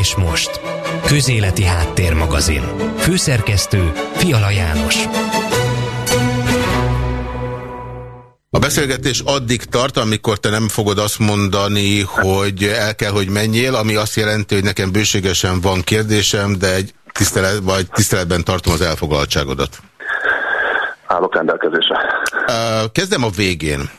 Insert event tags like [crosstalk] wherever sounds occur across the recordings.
És most, Közéleti Háttérmagazin. Főszerkesztő Fiala János. A beszélgetés addig tart, amikor te nem fogod azt mondani, hogy el kell, hogy menjél, ami azt jelenti, hogy nekem bőségesen van kérdésem, de egy tisztelet, vagy tiszteletben tartom az elfogaltságodat. Állok rendelkezésre. Kezdem a végén.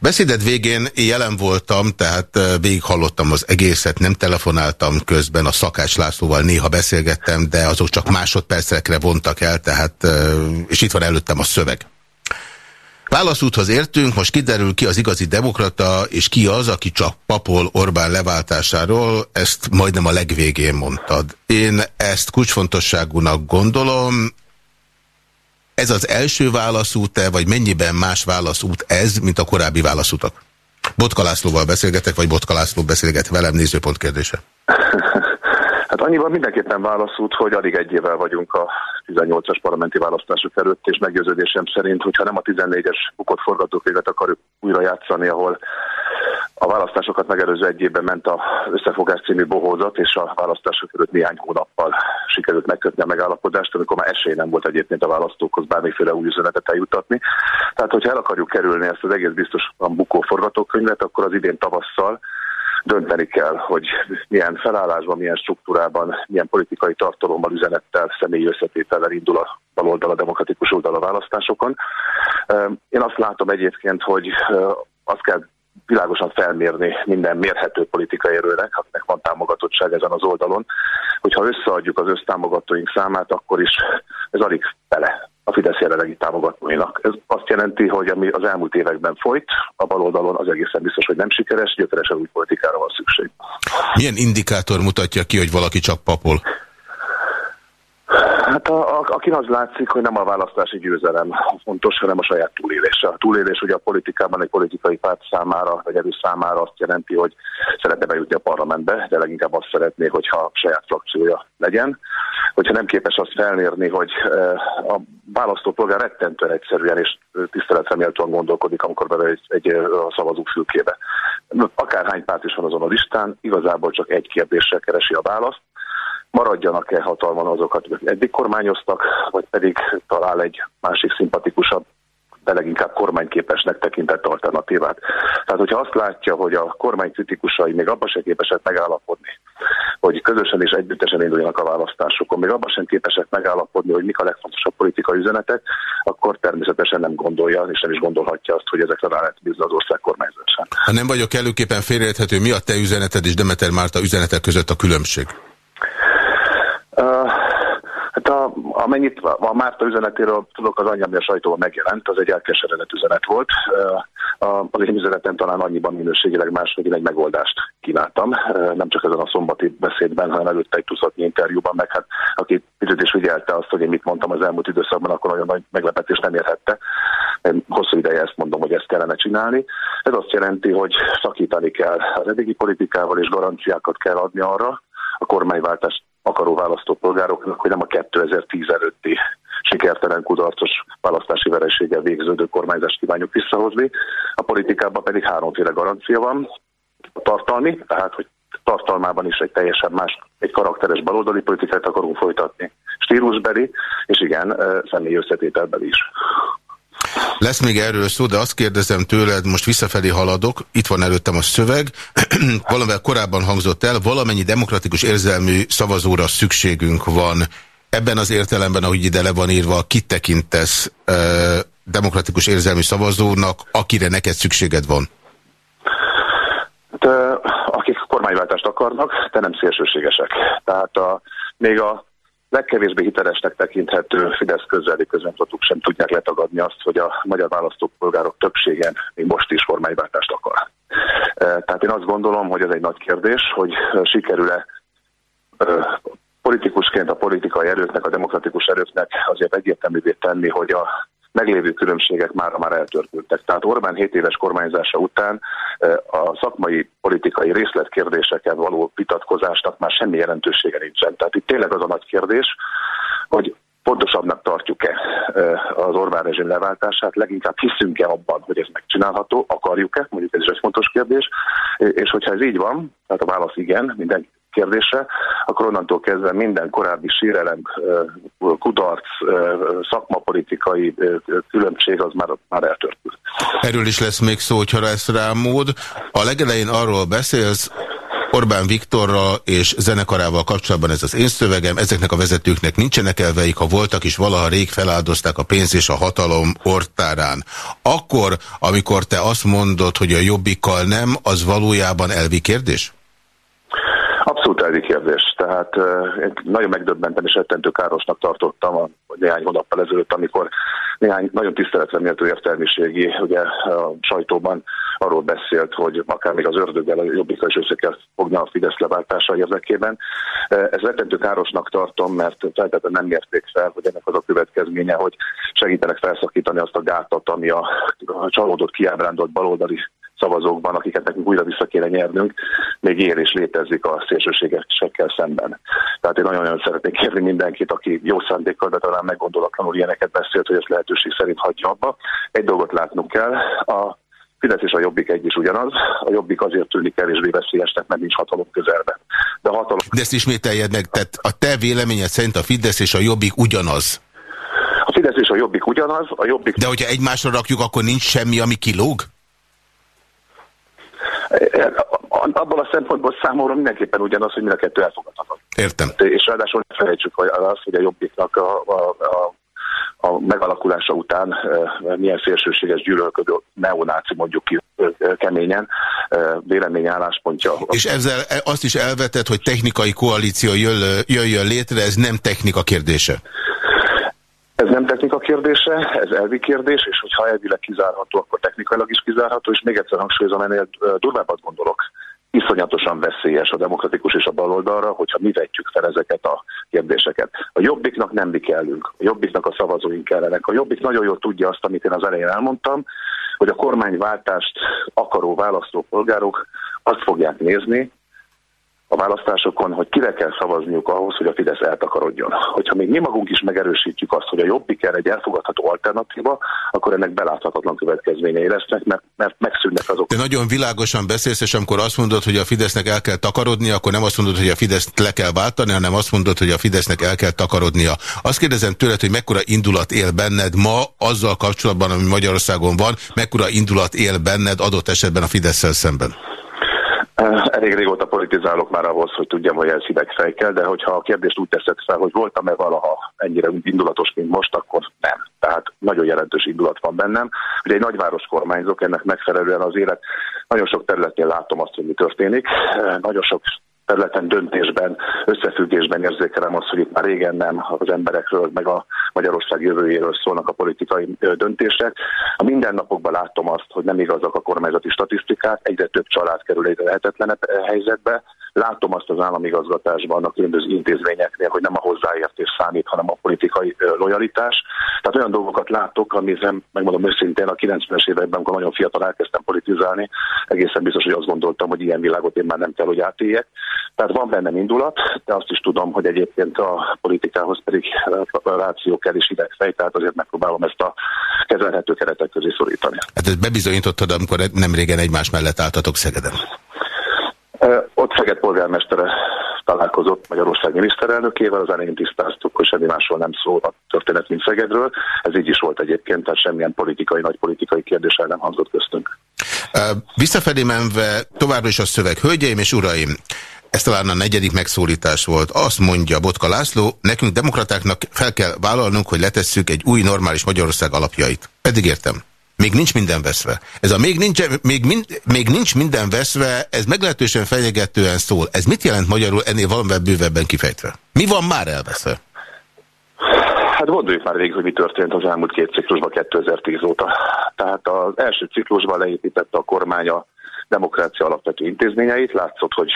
Beszéded végén jelen voltam, tehát végighallottam az egészet, nem telefonáltam közben, a Szakács Lászlóval néha beszélgettem, de azok csak másodpercekre vontak el, tehát, és itt van előttem a szöveg. Válaszúthoz értünk, most kiderül ki az igazi demokrata, és ki az, aki csak papol Orbán leváltásáról, ezt majdnem a legvégén mondtad. Én ezt kulcsfontosságúnak gondolom, ez az első válaszút-e, vagy mennyiben más válaszút ez, mint a korábbi válaszutak? Botka Lászlóval beszélgetek, vagy Botka László beszélget velem, nézőpont kérdése. Hát annyiban mindenképpen válaszút, hogy alig egy évvel vagyunk a 18-as parlamenti választások előtt, és meggyőződésem szerint, hogyha nem a 14-es bukott forgatókönyvet akarjuk újra játszani, ahol a választásokat megelőző egy évben ment a összefogás című bohózat, és a választások előtt néhány hónappal sikerült megkötni a megállapodást, amikor már esély nem volt egyébként a választókhoz bármiféle új üzenetet eljutatni. Tehát, hogyha el akarjuk kerülni ezt az egész biztosan bukó forgatókönyvet, akkor az idén tavasszal dönteni kell, hogy milyen felállásban, milyen struktúrában, milyen politikai tartalommal, üzenettel, személyi összetétellel indul a baloldal, a demokratikus oldal a választásokon. Én azt látom egyébként, hogy azt kell világosan felmérni minden mérhető politikai erőnek, akinek van támogatottság ezen az oldalon, hogyha összeadjuk az össztámogatóink számát, akkor is ez alig fele a Fidesz jelenlegi támogatóinak. Ez azt jelenti, hogy ami az elmúlt években folyt, a baloldalon az egészen biztos, hogy nem sikeres, gyökeresen új politikára van szükség. Milyen indikátor mutatja ki, hogy valaki csak papol? Hát a, a, akin az látszik, hogy nem a választási győzelem fontos, hanem a saját túlélése. A túlélés ugye a politikában egy politikai párt számára, vagy erő számára azt jelenti, hogy szeretne bejutni a parlamentbe, de leginkább azt szeretné, hogyha saját frakciója legyen. Hogyha nem képes azt felmérni, hogy a választópolgár rettentően egyszerűen és tiszteletre méltóan gondolkodik, amikor bele egy, egy a szavazófülkébe. Akárhány párt is van azon a listán, igazából csak egy kérdéssel keresi a választ, maradjanak-e hatalman azokat, akik eddig kormányoztak, vagy pedig talál egy másik szimpatikusabb, de leginkább kormányképesnek tekintett alternatívát. Tehát, hogyha azt látja, hogy a kormány kritikusai még abban sem képesek megállapodni, hogy közösen és együttesen induljanak a választásokon, még abban sem képesek megállapodni, hogy mik a legfontosabb politikai üzenetek, akkor természetesen nem gondolja, és nem is gondolhatja azt, hogy ezekre rá lehet bízni az ország kormányzásán. Ha nem vagyok előképpen félreérthető, mi a te üzeneted és Demeter Márta üzenetek között a különbség? Hát a, amennyit a Márta üzenetéről tudok, az annyi, ami a sajtóban megjelent, az egy elkeseredett üzenet volt. Az én üzenetem talán annyiban minőségileg más, hogy én egy megoldást kínáltam. Nem csak ezen a szombati beszédben, hanem előtte egy tuszatnyi interjúban, meg hát aki picit is figyelte azt, hogy én mit mondtam az elmúlt időszakban, akkor nagyon nagy meglepetés nem érhette. Én hosszú ideje ezt mondom, hogy ezt kellene csinálni. Ez azt jelenti, hogy szakítani kell az eddigi politikával, és garanciákat kell adni arra, a kormányváltás akaró választópolgároknak, hogy nem a 2010 előtti sikertelen kudarcos választási vereséggel végződő kormányzást kívánjuk visszahozni. A politikában pedig háromféle garancia van. A tartalmi, tehát hogy tartalmában is egy teljesen más, egy karakteres baloldali politikát akarunk folytatni. Stílusbeli, és igen, személyi összetételbeli is. Lesz még erről szó, de azt kérdezem tőled, most visszafelé haladok, itt van előttem a szöveg, [clears throat] valamivel korábban hangzott el, valamennyi demokratikus érzelmű szavazóra szükségünk van. Ebben az értelemben, ahogy ide le van írva, kit tekintesz eh, demokratikus érzelmű szavazónak, akire neked szükséged van? Hát, akik kormányváltást akarnak, de nem szélsőségesek. Tehát a, még a legkevésbé hitelesnek tekinthető Fidesz közeli közöntudatok sem tudják letagadni azt, hogy a magyar választópolgárok többségen még most is kormányváltást akar. E, tehát én azt gondolom, hogy ez egy nagy kérdés, hogy sikerül-e e, politikusként a politikai erőknek, a demokratikus erőknek azért egyértelművé tenni, hogy a meglévő különbségek már már eltörpültek. Tehát Orbán 7 éves kormányzása után a szakmai politikai részletkérdéseken való vitatkozásnak már semmi jelentősége nincsen. Tehát itt tényleg az a nagy kérdés, hogy pontosabbnak tartjuk-e az Orbán rezsim leváltását, leginkább hiszünk-e abban, hogy ez megcsinálható, akarjuk-e, mondjuk ez is egy fontos kérdés, és hogyha ez így van, tehát a válasz igen, minden kérdése, akkor onnantól kezdve minden korábbi sírelem, kudarc, szakmapolitikai különbség az már, már eltörpült. Erről is lesz még szó, hogyha lesz rá mód. A legelején arról beszélsz, Orbán Viktorral és zenekarával kapcsolatban ez az én szövegem, ezeknek a vezetőknek nincsenek elveik, ha voltak is valaha rég feláldozták a pénz és a hatalom ortárán. Akkor, amikor te azt mondod, hogy a jobbikkal nem, az valójában elvi kérdés? Abszolút elvi kérdés. Tehát én nagyon megdöbbentem és rettentő károsnak tartottam a, néhány hónappal ezelőtt, amikor néhány nagyon tiszteletre méltó értelmiségi ugye, a sajtóban arról beszélt, hogy akár még az ördöggel a jobbika is össze kell fogni a Fidesz leváltása érdekében. Ez rettentő károsnak tartom, mert feltétlenül nem érték fel, hogy ennek az a következménye, hogy segítenek felszakítani azt a gátat, ami a, csalódott, kiábrándolt baloldali szavazókban, akiket nekünk újra vissza kéne nyernünk, még él és létezik a szélsőségesekkel szemben. Tehát én nagyon-nagyon szeretnék kérni mindenkit, aki jó szándékkal, de talán meggondolatlanul ilyeneket beszélt, hogy ezt lehetőség szerint hagyja abba. Egy dolgot látnunk kell, a Fidesz és a Jobbik egy is ugyanaz. A Jobbik azért tűnik kevésbé veszélyesnek, mert nincs hatalom közelben. De, hatalom... De ezt ismételjed meg, tehát a te véleményed szerint a Fidesz és a Jobbik ugyanaz? A Fidesz és a Jobbik ugyanaz, a Jobbik... De hogyha egymásra rakjuk, akkor nincs semmi, ami kilóg? Abból a szempontból számomra mindenképpen ugyanaz, hogy mind a kettő elfogadhatatlan. Értem. És ráadásul ne felejtsük hogy az, hogy a jobbiknak a, a, a a megalakulása után milyen szélsőséges gyűlölködő neonáci mondjuk ki keményen véleményálláspontja. És ezzel azt is elvetett, hogy technikai koalíció jöjjön létre, ez nem technika kérdése? Ez nem technika kérdése, ez elvi kérdés, és hogyha elvileg kizárható, akkor technikailag is kizárható, és még egyszer hangsúlyozom, ennél durvábbat gondolok. Iszonyatosan veszélyes a demokratikus és a baloldalra, hogyha mi vetjük fel ezeket a kérdéseket. A jobbiknak nem mi kellünk, a jobbiknak a szavazóink kellenek. A jobbik nagyon jól tudja azt, amit én az elején elmondtam, hogy a kormányváltást akaró választópolgárok azt fogják nézni, a választásokon, hogy kire kell szavazniuk ahhoz, hogy a Fidesz eltakarodjon. Hogyha még mi magunk is megerősítjük azt, hogy a Jobbik erre egy elfogadható alternatíva, akkor ennek beláthatatlan következményei lesznek, mert, mert megszűnnek azok. De nagyon világosan beszélsz, és amikor azt mondod, hogy a Fidesznek el kell takarodnia, akkor nem azt mondod, hogy a Fideszt le kell váltani, hanem azt mondod, hogy a Fidesznek el kell takarodnia. Azt kérdezem tőled, hogy mekkora indulat él benned ma azzal kapcsolatban, ami Magyarországon van, mekkora indulat él benned adott esetben a Fidesz szemben? Elég régóta politizálok már ahhoz, hogy tudjam, hogy ez hidegfejkel, de hogyha a kérdést úgy teszed fel, hogy voltam-e valaha ennyire indulatos, mint most, akkor nem. Tehát nagyon jelentős indulat van bennem. Ugye egy nagyváros kormányzok, ennek megfelelően az élet nagyon sok területén látom azt, hogy mi történik. Nagyon sok területen döntésben, összefüggésben érzékelem azt, hogy itt már régen nem az emberekről, meg a Magyarország jövőjéről szólnak a politikai döntések. A mindennapokban látom azt, hogy nem igazak a kormányzati statisztikák, egyre több család kerül egy lehetetlenebb helyzetbe, Látom azt az államigazgatásban, a különböző intézményeknél, hogy nem a hozzáértés számít, hanem a politikai lojalitás. Tehát olyan dolgokat látok, amiben, megmondom őszintén, a 90-es években, amikor nagyon fiatal elkezdtem politizálni, egészen biztos, hogy azt gondoltam, hogy ilyen világot én már nem kell, hogy átéljek. Tehát van bennem indulat, de azt is tudom, hogy egyébként a politikához pedig ráció kell is idegfej, tehát azért megpróbálom ezt a kezelhető keretek közé szorítani. Hát ezt bebizonyítottad, amikor nem régen egymás mellett álltatok Szegeden. Ott Szeged polgármestere találkozott Magyarország miniszterelnökével, az elején tisztáztuk, hogy semmi másról nem szól a történet, mint Szegedről. Ez így is volt egyébként, tehát semmilyen politikai, nagy politikai kérdéssel nem hangzott köztünk. Visszafelé menve továbbra is a szöveg. Hölgyeim és uraim, ez talán a negyedik megszólítás volt. Azt mondja Botka László, nekünk demokratáknak fel kell vállalnunk, hogy letesszük egy új normális Magyarország alapjait. Pedig értem. Még nincs minden veszve. Ez a még nincs, még, mind, még nincs minden veszve, ez meglehetősen fenyegetően szól. Ez mit jelent magyarul ennél valamivel bővebben kifejtve? Mi van már elveszve? Hát gondoljuk már végig, hogy mi történt az elmúlt két ciklusban 2010 óta. Tehát az első ciklusban leépítette a kormány a demokrácia alapvető intézményeit. Látszott, hogy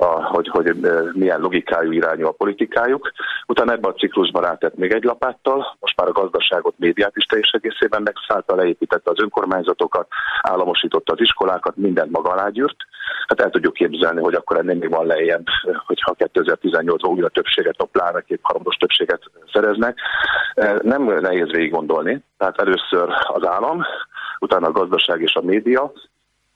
a, hogy, hogy milyen logikájú irányú a politikájuk. Utána ebben a ciklusban rátett még egy lapáttal, most már a gazdaságot, médiát is teljes egészében megszállta, leépítette az önkormányzatokat, államosította az iskolákat, mindent maga alá gyűrt. Hát el tudjuk képzelni, hogy akkor ennél még van lejjebb, hogyha 2018-ban újra többséget, a pláne két harmados többséget szereznek. Nem nehéz végig gondolni. Tehát először az állam, utána a gazdaság és a média,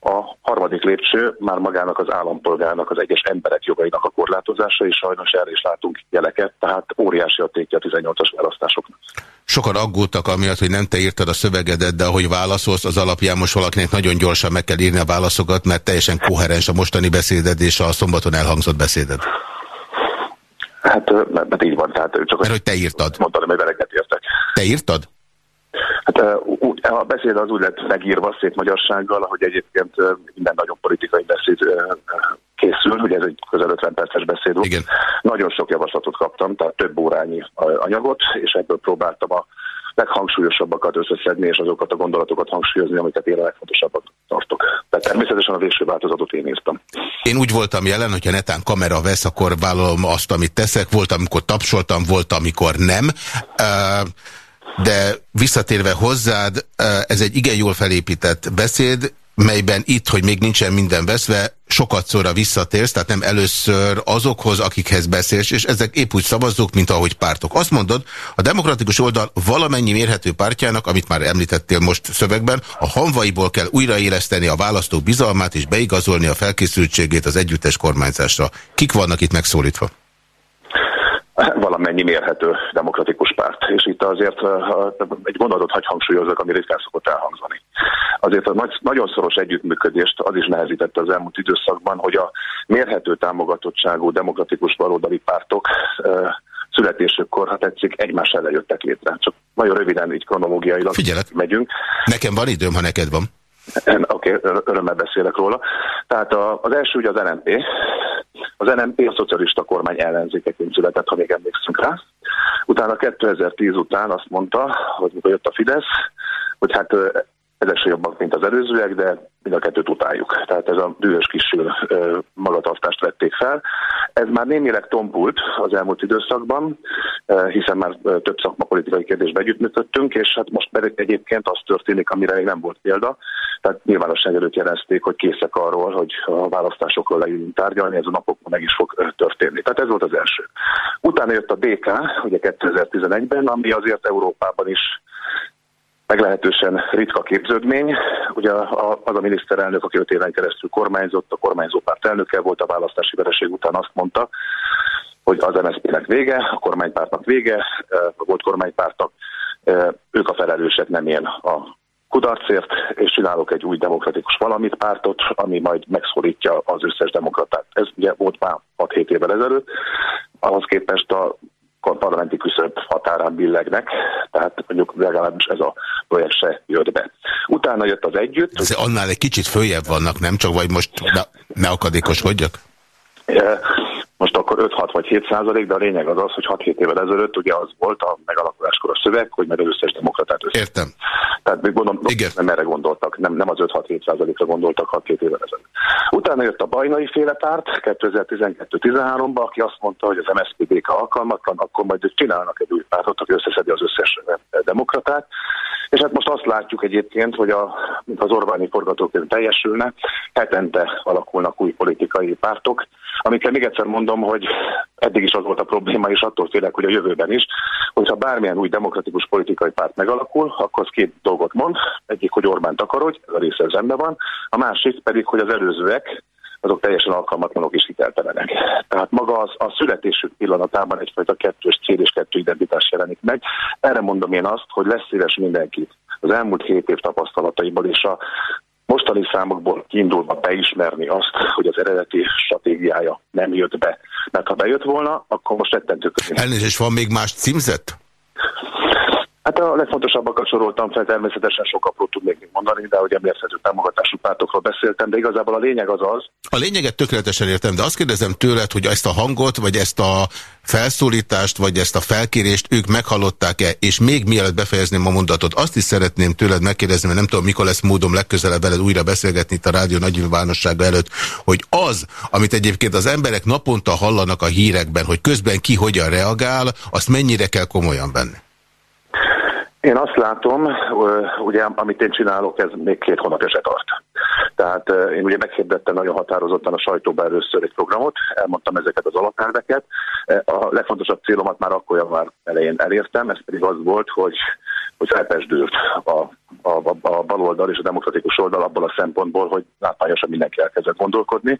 a harmadik lépcső már magának az állampolgárnak, az egyes emberek jogainak a korlátozása, és sajnos erre is látunk jeleket, tehát óriási a tétje a 18-as választásoknak. Sokan aggódtak amiatt, hogy nem te írtad a szövegedet, de ahogy válaszolsz, az alapján most valakinek nagyon gyorsan meg kell írni a válaszokat, mert teljesen koherens a mostani beszéded és a szombaton elhangzott beszéded. Hát, mert így van. Tehát csak mert hogy te írtad. Mondtam, hogy veleket értek. Te írtad? Hát a beszéd az úgy lett megírva szép magyarsággal, ahogy egyébként minden nagyon politikai beszéd készül, ugye ez egy közel 50 perces beszéd volt. Igen. Nagyon sok javaslatot kaptam, tehát több órányi anyagot, és ebből próbáltam a leghangsúlyosabbakat összeszedni, és azokat a gondolatokat hangsúlyozni, amiket én a legfontosabbat tartok. Tehát természetesen a végső változatot én néztem. Én úgy voltam jelen, hogyha netán kamera vesz, akkor vállalom azt, amit teszek. Volt, amikor tapsoltam, volt, amikor nem. Uh, de visszatérve hozzád, ez egy igen jól felépített beszéd, melyben itt, hogy még nincsen minden veszve, sokat szóra visszatérsz, tehát nem először azokhoz, akikhez beszélsz, és ezek épp úgy szavazók, mint ahogy pártok. Azt mondod, a demokratikus oldal valamennyi mérhető pártjának, amit már említettél most szövegben, a hanvaiból kell újraéleszteni a választók bizalmát és beigazolni a felkészültségét az együttes kormányzásra. Kik vannak itt megszólítva? Valamennyi mérhető demokratikus párt. És itt azért egy gondolatot hagy hangsúlyozok, ami ritkán szokott elhangzani. Azért a nagy, nagyon szoros együttműködést az is nehezítette az elmúlt időszakban, hogy a mérhető támogatottságú demokratikus baloldali pártok születésükkor, ha tetszik, egymás ellen jöttek létre. Csak nagyon röviden így kronológiailag Figyelek. megyünk. Nekem van időm, ha neked van. Oké, okay, örömmel beszélek róla. Tehát a, az első ugye az NMP. Az NMP a szocialista kormány ellenzékeként született, ha még emlékszünk rá. Utána 2010 után azt mondta, hogy mikor jött a Fidesz, hogy hát ezek se jobbak, mint az előzőek, de mind a kettőt utáljuk. Tehát ez a dühös kis magatartást vették fel. Ez már némileg tompult az elmúlt időszakban, hiszen már több szakmapolitikai kérdésben együttműködtünk, és hát most pedig egyébként az történik, amire még nem volt példa. Tehát nyilvánosság előtt jelezték, hogy készek arról, hogy a választásokról leüljünk tárgyalni, ez a napokban meg is fog történni. Tehát ez volt az első. Utána jött a DK, ugye 2011-ben, ami azért Európában is meglehetősen ritka képződmény. Ugye az a miniszterelnök, aki öt éven keresztül kormányzott, a kormányzópárt elnöke volt a választási vereség után azt mondta, hogy az MSZP-nek vége, a kormánypártnak vége, a volt kormánypártnak, ők a felelősek, nem én a kudarcért, és csinálok egy új demokratikus valamit pártot, ami majd megszólítja az összes demokratát. Ez ugye volt már 6-7 évvel ezelőtt, ahhoz képest a parlamenti küszöb határán billegnek, tehát mondjuk legalábbis ez a projekt se jött be. Utána jött az együtt. Ez annál egy kicsit följebb vannak, nem csak, vagy most ne, ne akadékoskodjak? Most akkor 5-6 vagy 7 százalék, de a lényeg az az, hogy 6-7 évvel ezelőtt ugye az volt a megalakuláskor a szöveg, hogy meg az összes demokratát össze. Értem. Tehát még gondolom, Igen. nem erre gondoltak, nem, nem az 5-6-7 százalékra gondoltak 6-7 évvel ezelőtt. Utána jött a bajnai féle párt 2012-13-ban, aki azt mondta, hogy az MSZPDK alkalmatlan, akkor majd ők csinálnak egy új pártot, aki összeszedi az összes demokratát. És hát most azt látjuk egyébként, hogy a, mint az Orbáni forgatókönyv teljesülne, hetente alakulnak új politikai pártok, amikkel még egyszer mondom, hogy eddig is az volt a probléma, és attól félek, hogy a jövőben is, hogyha bármilyen új demokratikus politikai párt megalakul, akkor az két dolgot mond. Egyik, hogy Orbán takarodj, ez a része rendben van, a másik pedig, hogy az előzőek, azok teljesen alkalmatlanok és hiteltelenek. Tehát maga az, a születésük pillanatában egyfajta kettős cél és kettő identitás jelenik meg. Erre mondom én azt, hogy lesz szíves mindenkit az elmúlt hét év tapasztalataiból és a mostani számokból kiindulva beismerni azt, hogy az eredeti stratégiája nem jött be. Mert ha bejött volna, akkor most rettentő Elnézést, van még más címzet? Hát a legfontosabbakat soroltam fel, természetesen sok apró tudnék még mondani, de hogy emlékezhető támogatású pártokról beszéltem, de igazából a lényeg az az. A lényeget tökéletesen értem, de azt kérdezem tőled, hogy ezt a hangot, vagy ezt a felszólítást, vagy ezt a felkérést ők meghallották-e, és még mielőtt befejezném a mondatot, azt is szeretném tőled megkérdezni, mert nem tudom, mikor lesz módom legközelebb veled újra beszélgetni itt a rádió nagynyilvánossága előtt, hogy az, amit egyébként az emberek naponta hallanak a hírekben, hogy közben ki hogyan reagál, azt mennyire kell komolyan venni? Én azt látom, ugye, amit én csinálok, ez még két hónapja se tart. Tehát én ugye meghirdettem nagyon határozottan a sajtóba először egy programot, elmondtam ezeket az alapelveket. A legfontosabb célomat már akkor január elején elértem, ez pedig az volt, hogy, hogy felpesdült a, a, a baloldal és a demokratikus oldal abból a szempontból, hogy látványosan mindenki elkezdett gondolkodni.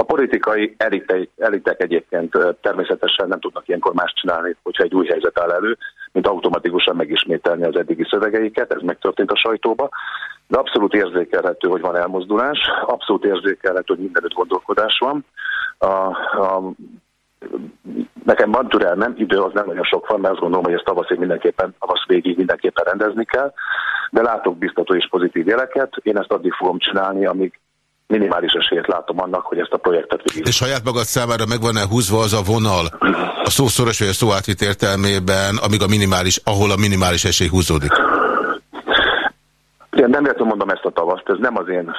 A politikai elitek, elitek egyébként természetesen nem tudnak ilyenkor más csinálni, hogyha egy új helyzet áll elő, mint automatikusan megismételni az eddigi szövegeiket, ez megtörtént a sajtóba, de abszolút érzékelhető, hogy van elmozdulás, abszolút érzékelhető, hogy mindenütt gondolkodás van. A, a, nekem van türelmem, idő az nem nagyon sok van, mert azt gondolom, hogy ezt tavaszig mindenképpen, tavasz végig mindenképpen rendezni kell, de látok biztató és pozitív jeleket, én ezt addig fogom csinálni, amíg minimális esélyt látom annak, hogy ezt a projektet végig. És saját magad számára megvan-e húzva az a vonal a szószoros vagy a szó átvit értelmében, amíg a minimális, ahol a minimális esély húzódik? Én nem értem mondom ezt a tavaszt, ez nem az én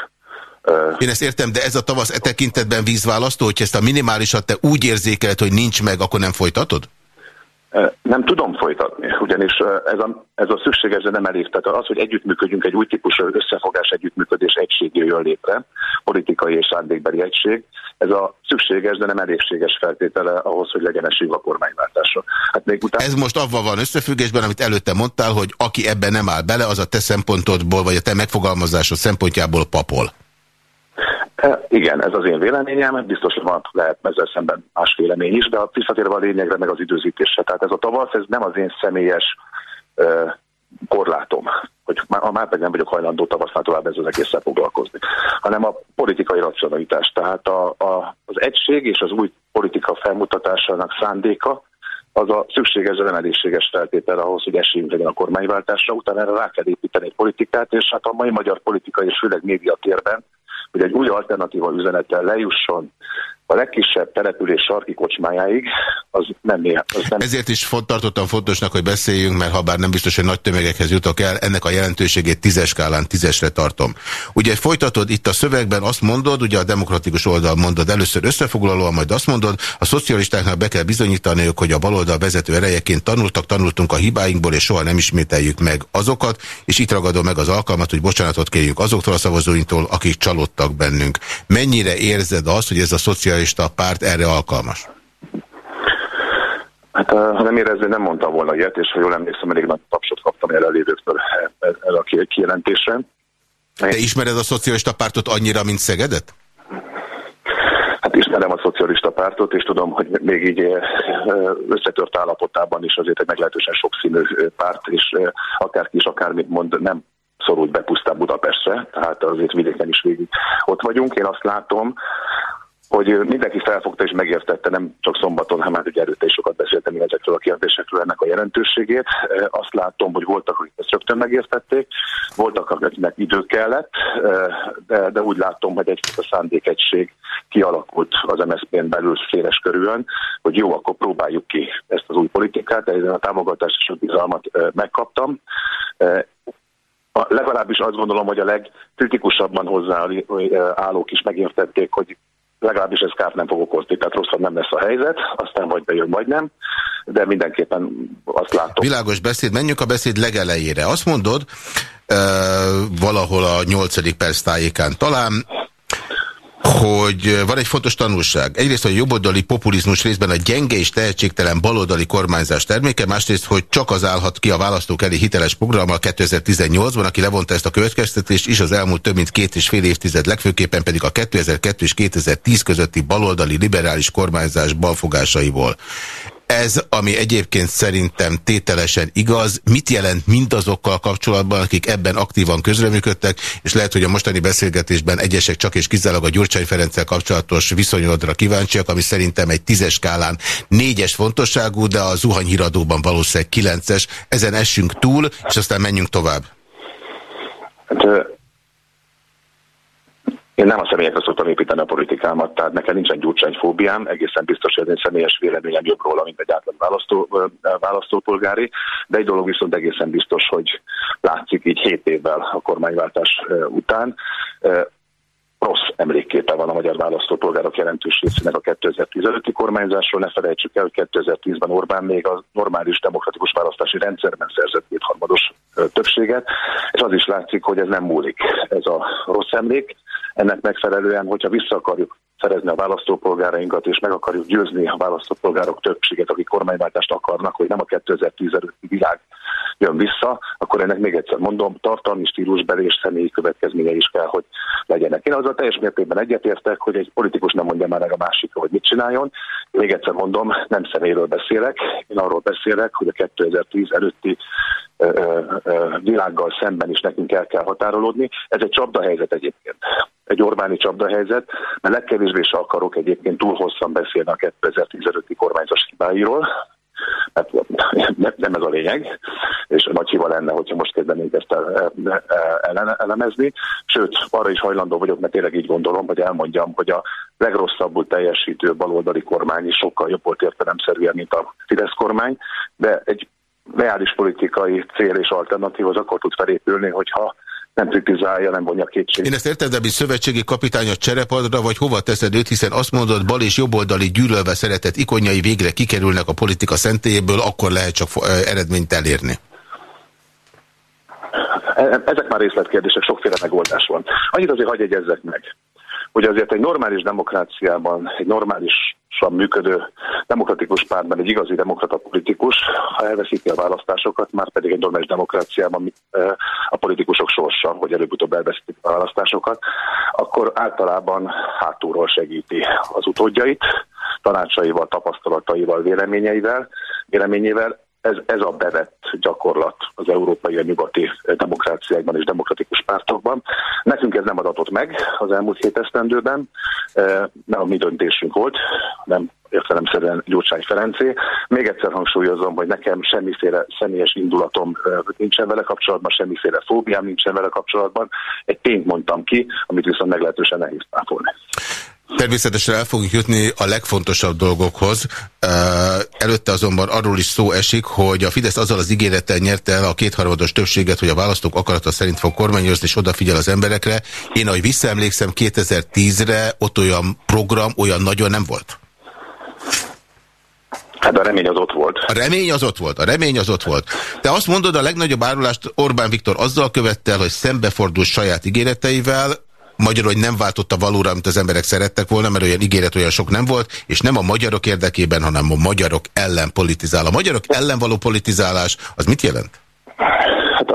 én ezt értem, de ez a tavasz e tekintetben vízválasztó, hogy ezt a minimálisat te úgy érzékeled, hogy nincs meg, akkor nem folytatod? Nem tudom folytatni, ugyanis ez a, ez a szükséges, de nem elég. Tehát az, hogy együttműködjünk, egy új típusú összefogás, együttműködés egység jöjjön létre, politikai és szándékbeli egység, ez a szükséges, de nem elégséges feltétele ahhoz, hogy legyen esély a kormányváltásra. Hát még utána... Ez most avval van összefüggésben, amit előtte mondtál, hogy aki ebben nem áll bele, az a te szempontodból, vagy a te megfogalmazásod szempontjából papol. Igen, ez az én véleményem, biztos, hogy van, lehet ezzel szemben más vélemény is, de a visszatérve a lényegre, meg az időzítésre. Tehát ez a tavasz, ez nem az én személyes uh, korlátom, hogy már, már pedig nem vagyok hajlandó tavasznál tovább ezzel az egésszel foglalkozni, hanem a politikai racionalitás. Tehát a, a, az egység és az új politika felmutatásának szándéka, az a szükséges, de nem elégséges feltétel ahhoz, hogy esélyünk legyen a kormányváltásra, utána erre rá kell építeni egy politikát, és hát a mai magyar politika és főleg médiatérben hogy egy új alternatíva üzenettel lejusson a legkisebb település sarki kocsmájáig, az nem. Az. Ezért is font, tartottam fontosnak, hogy beszéljünk, mert ha bár nem biztos, hogy nagy tömegekhez jutok el, ennek a jelentőségét tízes skálán tízesre tartom. Ugye folytatod itt a szövegben, azt mondod, ugye a demokratikus oldal mondod először összefoglalóan, majd azt mondod, a szocialistáknak be kell bizonyítaniuk, hogy a baloldal vezető erejeként tanultak, tanultunk a hibáinkból, és soha nem ismételjük meg azokat, és itt ragadom meg az alkalmat, hogy bocsánatot kérjünk azoktól a szavazóinktól, akik csalódtak bennünk. Mennyire érzed azt, hogy ez a szociális szocialista párt erre alkalmas? Hát ha nem érezni, nem mondtam volna ilyet, és ha jól emlékszem, elég nagy tapsot kaptam jelenlévőktől erre a kijelentésre. Te ismered a szocialista pártot annyira, mint Szegedet? Hát ismerem a szocialista pártot, és tudom, hogy még így összetört állapotában is azért egy meglehetősen sokszínű párt, és akárki is akármit mond, nem szorult be pusztán Budapestre, tehát azért vidéken is végig ott vagyunk. Én azt látom, hogy mindenki felfogta és megértette, nem csak szombaton, hanem ugye előtte is sokat beszéltem ezekről a kérdésekről, ennek a jelentőségét. Azt látom, hogy voltak, akik ezt rögtön megértették, voltak, akiknek idő kellett, de, de úgy látom, hogy egy a szándékegység kialakult az MSZP-n belül széles körülön, hogy jó, akkor próbáljuk ki ezt az új politikát, ezen a támogatást és a bizalmat megkaptam. A, legalábbis azt gondolom, hogy a legkritikusabban hozzáállók is megértették, hogy legalábbis ez kárt nem fog okozni, tehát rosszabb nem lesz a helyzet, aztán vagy bejön, vagy nem, de mindenképpen azt látom. Világos beszéd, menjünk a beszéd legelejére. Azt mondod, uh, valahol a nyolcadik perc tájékán talán, hogy van egy fontos tanulság. Egyrészt, hogy a jobboldali populizmus részben a gyenge és tehetségtelen baloldali kormányzás terméke, másrészt, hogy csak az állhat ki a választók elé hiteles programmal 2018-ban, aki levonta ezt a következtetést is az elmúlt több mint két és fél évtized, legfőképpen pedig a 2002 és 2010 közötti baloldali liberális kormányzás balfogásaiból. Ez, ami egyébként szerintem tételesen igaz, mit jelent mindazokkal kapcsolatban, akik ebben aktívan közreműködtek, és lehet, hogy a mostani beszélgetésben egyesek csak és kizárólag a Gyurcsány Ferenccel kapcsolatos viszonyodra kíváncsiak, ami szerintem egy tízes skálán négyes fontosságú, de a zuhanyhíradóban valószínűleg kilences. Ezen essünk túl, és aztán menjünk tovább. Hát, én nem a személyekre szoktam építeni a politikámat, tehát nekem nincsen gyurcsányfóbiám, egészen biztos, hogy egy személyes véleményem jobb róla, mint egy átlag választó, választópolgári, de egy dolog viszont egészen biztos, hogy látszik így 7 évvel a kormányváltás után, rossz emlékképe van a magyar választópolgárok jelentős részének a 2015-i kormányzásról. Ne felejtsük el, hogy 2010-ben Orbán még a normális demokratikus választási rendszerben szerzett kétharmados többséget, és az is látszik, hogy ez nem múlik, ez a rossz emlék. Ennek megfelelően, hogyha vissza akarjuk szerezni a választópolgárainkat, és meg akarjuk győzni a választópolgárok többséget, akik kormányváltást akarnak, hogy nem a 2010 előtti világ jön vissza, akkor ennek még egyszer mondom, tartalmi stílusbeli és személyi következménye is kell, hogy legyenek. Én azzal teljes mértékben egyetértek, hogy egy politikus nem mondja már meg a másikra, hogy mit csináljon. Még egyszer mondom, nem személyről beszélek, én arról beszélek, hogy a 2010 előtti világgal szemben is nekünk el kell határolódni. Ez egy csapdahelyzet egyébként. Egy Orbáni csapdahelyzet, mert legkevésbé se akarok egyébként túl hosszan beszélni a 2015-i kormányzás hibáiról, Hát nem ez a lényeg, és nagy hiba lenne, hogyha most kezdenénk ezt el, el, elemezni. Sőt, arra is hajlandó vagyok, mert tényleg így gondolom, hogy elmondjam, hogy a legrosszabbul teljesítő baloldali kormány is sokkal jobb volt értelemszerűen, mint a Fidesz kormány, de egy reális politikai cél és alternatív az akkor tud felépülni, hogyha nem kritizálja, nem vonja kétség. Én ezt érted, de szövetségi kapitány a cserepadra, vagy hova teszed őt, hiszen azt mondod, bal és jobboldali gyűlölve szeretett ikonjai végre kikerülnek a politika szentélyéből, akkor lehet csak eredményt elérni. E, ezek már részletkérdések, sokféle megoldás van. Annyit azért hagyj egyezzek meg, hogy azért egy normális demokráciában, egy normálisan működő demokratikus pártban egy igazi demokrata politikus, ha elveszíti a választásokat, már pedig egy normális demokráciában a politikusok sorsa, hogy előbb-utóbb elveszítik a választásokat, akkor általában hátulról segíti az utódjait, tanácsaival, tapasztalataival, véleményeivel, véleményével, ez, ez a bevett gyakorlat az európai, a nyugati demokráciákban és demokratikus pártokban. Nekünk ez nem adatott meg az elmúlt hét esztendőben, e, nem a mi döntésünk volt, nem értelemszerűen Gyurcsány Ferencé. Még egyszer hangsúlyozom, hogy nekem semmiféle személyes indulatom e, nincsen vele kapcsolatban, semmiféle fóbiám nincsen vele kapcsolatban. Egy tényt mondtam ki, amit viszont meglehetősen nehéz táfolni. Természetesen el fogunk jutni a legfontosabb dolgokhoz. Előtte azonban arról is szó esik, hogy a Fidesz azzal az ígérettel nyerte el a kétharmados többséget, hogy a választók akarata szerint fog kormányozni, és odafigyel az emberekre. Én, ahogy visszaemlékszem, 2010-re ott olyan program olyan nagyon nem volt. Hát a remény az ott volt. A remény az ott volt, a remény az ott volt. Te azt mondod, a legnagyobb árulást Orbán Viktor azzal követte el, hogy szembefordul saját ígéreteivel, Magyarul, hogy nem váltotta valóra, amit az emberek szerettek volna, mert olyan ígéret olyan sok nem volt, és nem a magyarok érdekében, hanem a magyarok ellen politizál. A magyarok ellen való politizálás, az mit jelent? Hát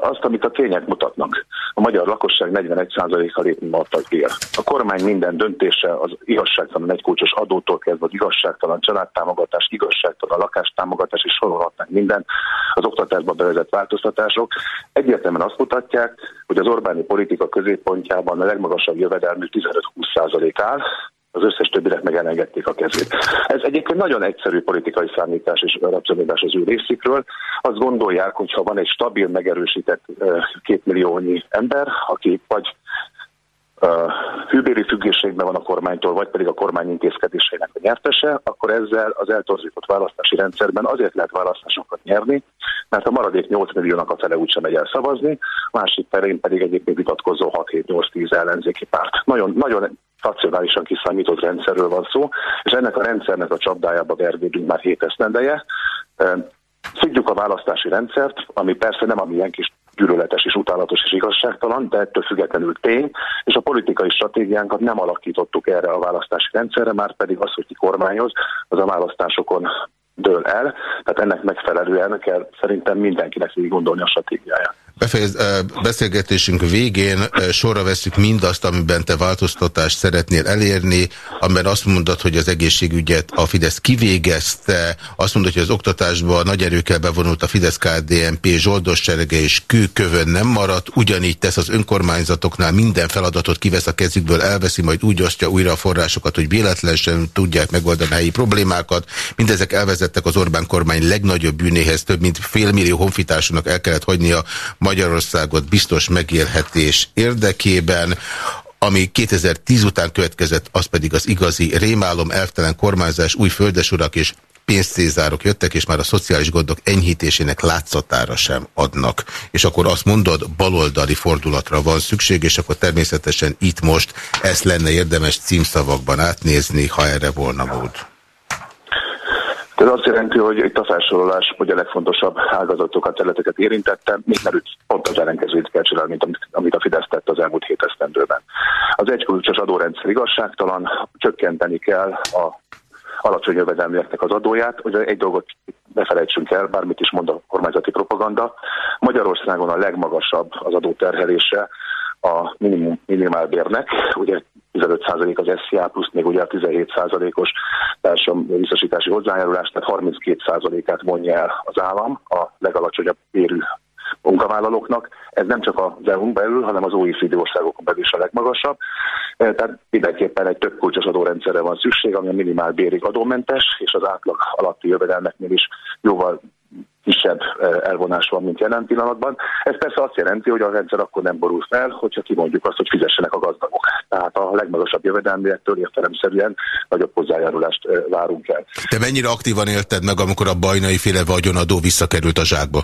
azt, amit a tények mutatnak. A magyar lakosság 41%-a lépni martak él. A kormány minden döntése az igazságtalan egykulcsos adótól kezdve az igazságtalan családtámogatás, igazságtalan lakástámogatás és sorolhatnak minden az oktatásba bevezett változtatások. Egyértelműen azt mutatják, hogy az Orbáni politika középpontjában a legmagasabb jövedelmű 15-20% áll, az összes többinek meg elengedték a kezét. Ez egyébként nagyon egyszerű politikai számítás és racionalitás az ő részükről. Azt gondolják, hogy ha van egy stabil, megerősített kétmilliónyi ember, aki vagy hűbéri függőségben van a kormánytól, vagy pedig a kormány intézkedéseinek a nyertese, akkor ezzel az eltorzított választási rendszerben azért lehet választásokat nyerni, mert a maradék 8 milliónak a fele úgysem megy el szavazni, másik terén pedig egyébként vitatkozó 6-7-8-10 ellenzéki párt. Nagyon, nagyon racionálisan kiszámított rendszerről van szó, és ennek a rendszernek a csapdájába vergődünk már hét esztendeje. Szidjuk a választási rendszert, ami persze nem a milyen kis gyűlöletes és utálatos és igazságtalan, de ettől függetlenül tény, és a politikai stratégiánkat nem alakítottuk erre a választási rendszerre, már pedig az, hogy ki kormányoz, az a választásokon dől el, tehát ennek megfelelően kell szerintem mindenkinek végig gondolni a stratégiáját. Befejez, beszélgetésünk végén sorra veszük mindazt, amiben te változtatást szeretnél elérni, amiben azt mondod, hogy az egészségügyet a Fidesz kivégezte, azt mondod, hogy az oktatásban nagy erőkkel bevonult a Fidesz-KDNP zsoldosserege és kőkövön nem maradt, ugyanígy tesz az önkormányzatoknál minden feladatot kivesz a kezükből, elveszi, majd úgy osztja újra a forrásokat, hogy véletlenül tudják megoldani a helyi problémákat. Mindezek elvezettek az Orbán kormány legnagyobb bűnéhez, több mint félmillió honfitársunknak el kellett hagynia Magyarországot biztos megélhetés érdekében. Ami 2010 után következett, az pedig az igazi rémálom, elvtelen kormányzás, új földesurak és pénzcézárok jöttek, és már a szociális gondok enyhítésének látszatára sem adnak. És akkor azt mondod, baloldali fordulatra van szükség, és akkor természetesen itt most ezt lenne érdemes címszavakban átnézni, ha erre volna mód. Ez azt jelenti, hogy itt a felsorolás, hogy a legfontosabb ágazatokat, területeket érintettem, még előtt pont az ellenkezőt kell csinálni, mint amit a Fidesz tett az elmúlt hét esztendőben. Az egykulcsos adórendszer igazságtalan, csökkenteni kell a alacsony jövedelmieknek az adóját, hogy egy dolgot ne felejtsünk el, bármit is mond a kormányzati propaganda. Magyarországon a legmagasabb az adóterhelése a minimum, minimálbérnek, ugye 15% az SZIA, plusz még ugye a 17%-os társadalmi biztosítási hozzájárulás, tehát 32%-át mondja el az állam a legalacsonyabb bérű munkavállalóknak. Ez nem csak az EU-n belül, hanem az OECD országokon belül is a legmagasabb. E, tehát mindenképpen egy több kulcsos adórendszerre van szükség, ami a minimál bérig adómentes, és az átlag alatti jövedelmeknél is jóval kisebb e, elvonás van, mint jelen pillanatban. Ez persze azt jelenti, hogy a rendszer akkor nem borul fel, hogyha kimondjuk azt, hogy fizessenek a gazdagok. Tehát a legmagasabb jövedelmiektől értelemszerűen nagyobb hozzájárulást e, várunk el. Te mennyire aktívan élted meg, amikor a bajnai féle vagyonadó visszakerült a zsákba?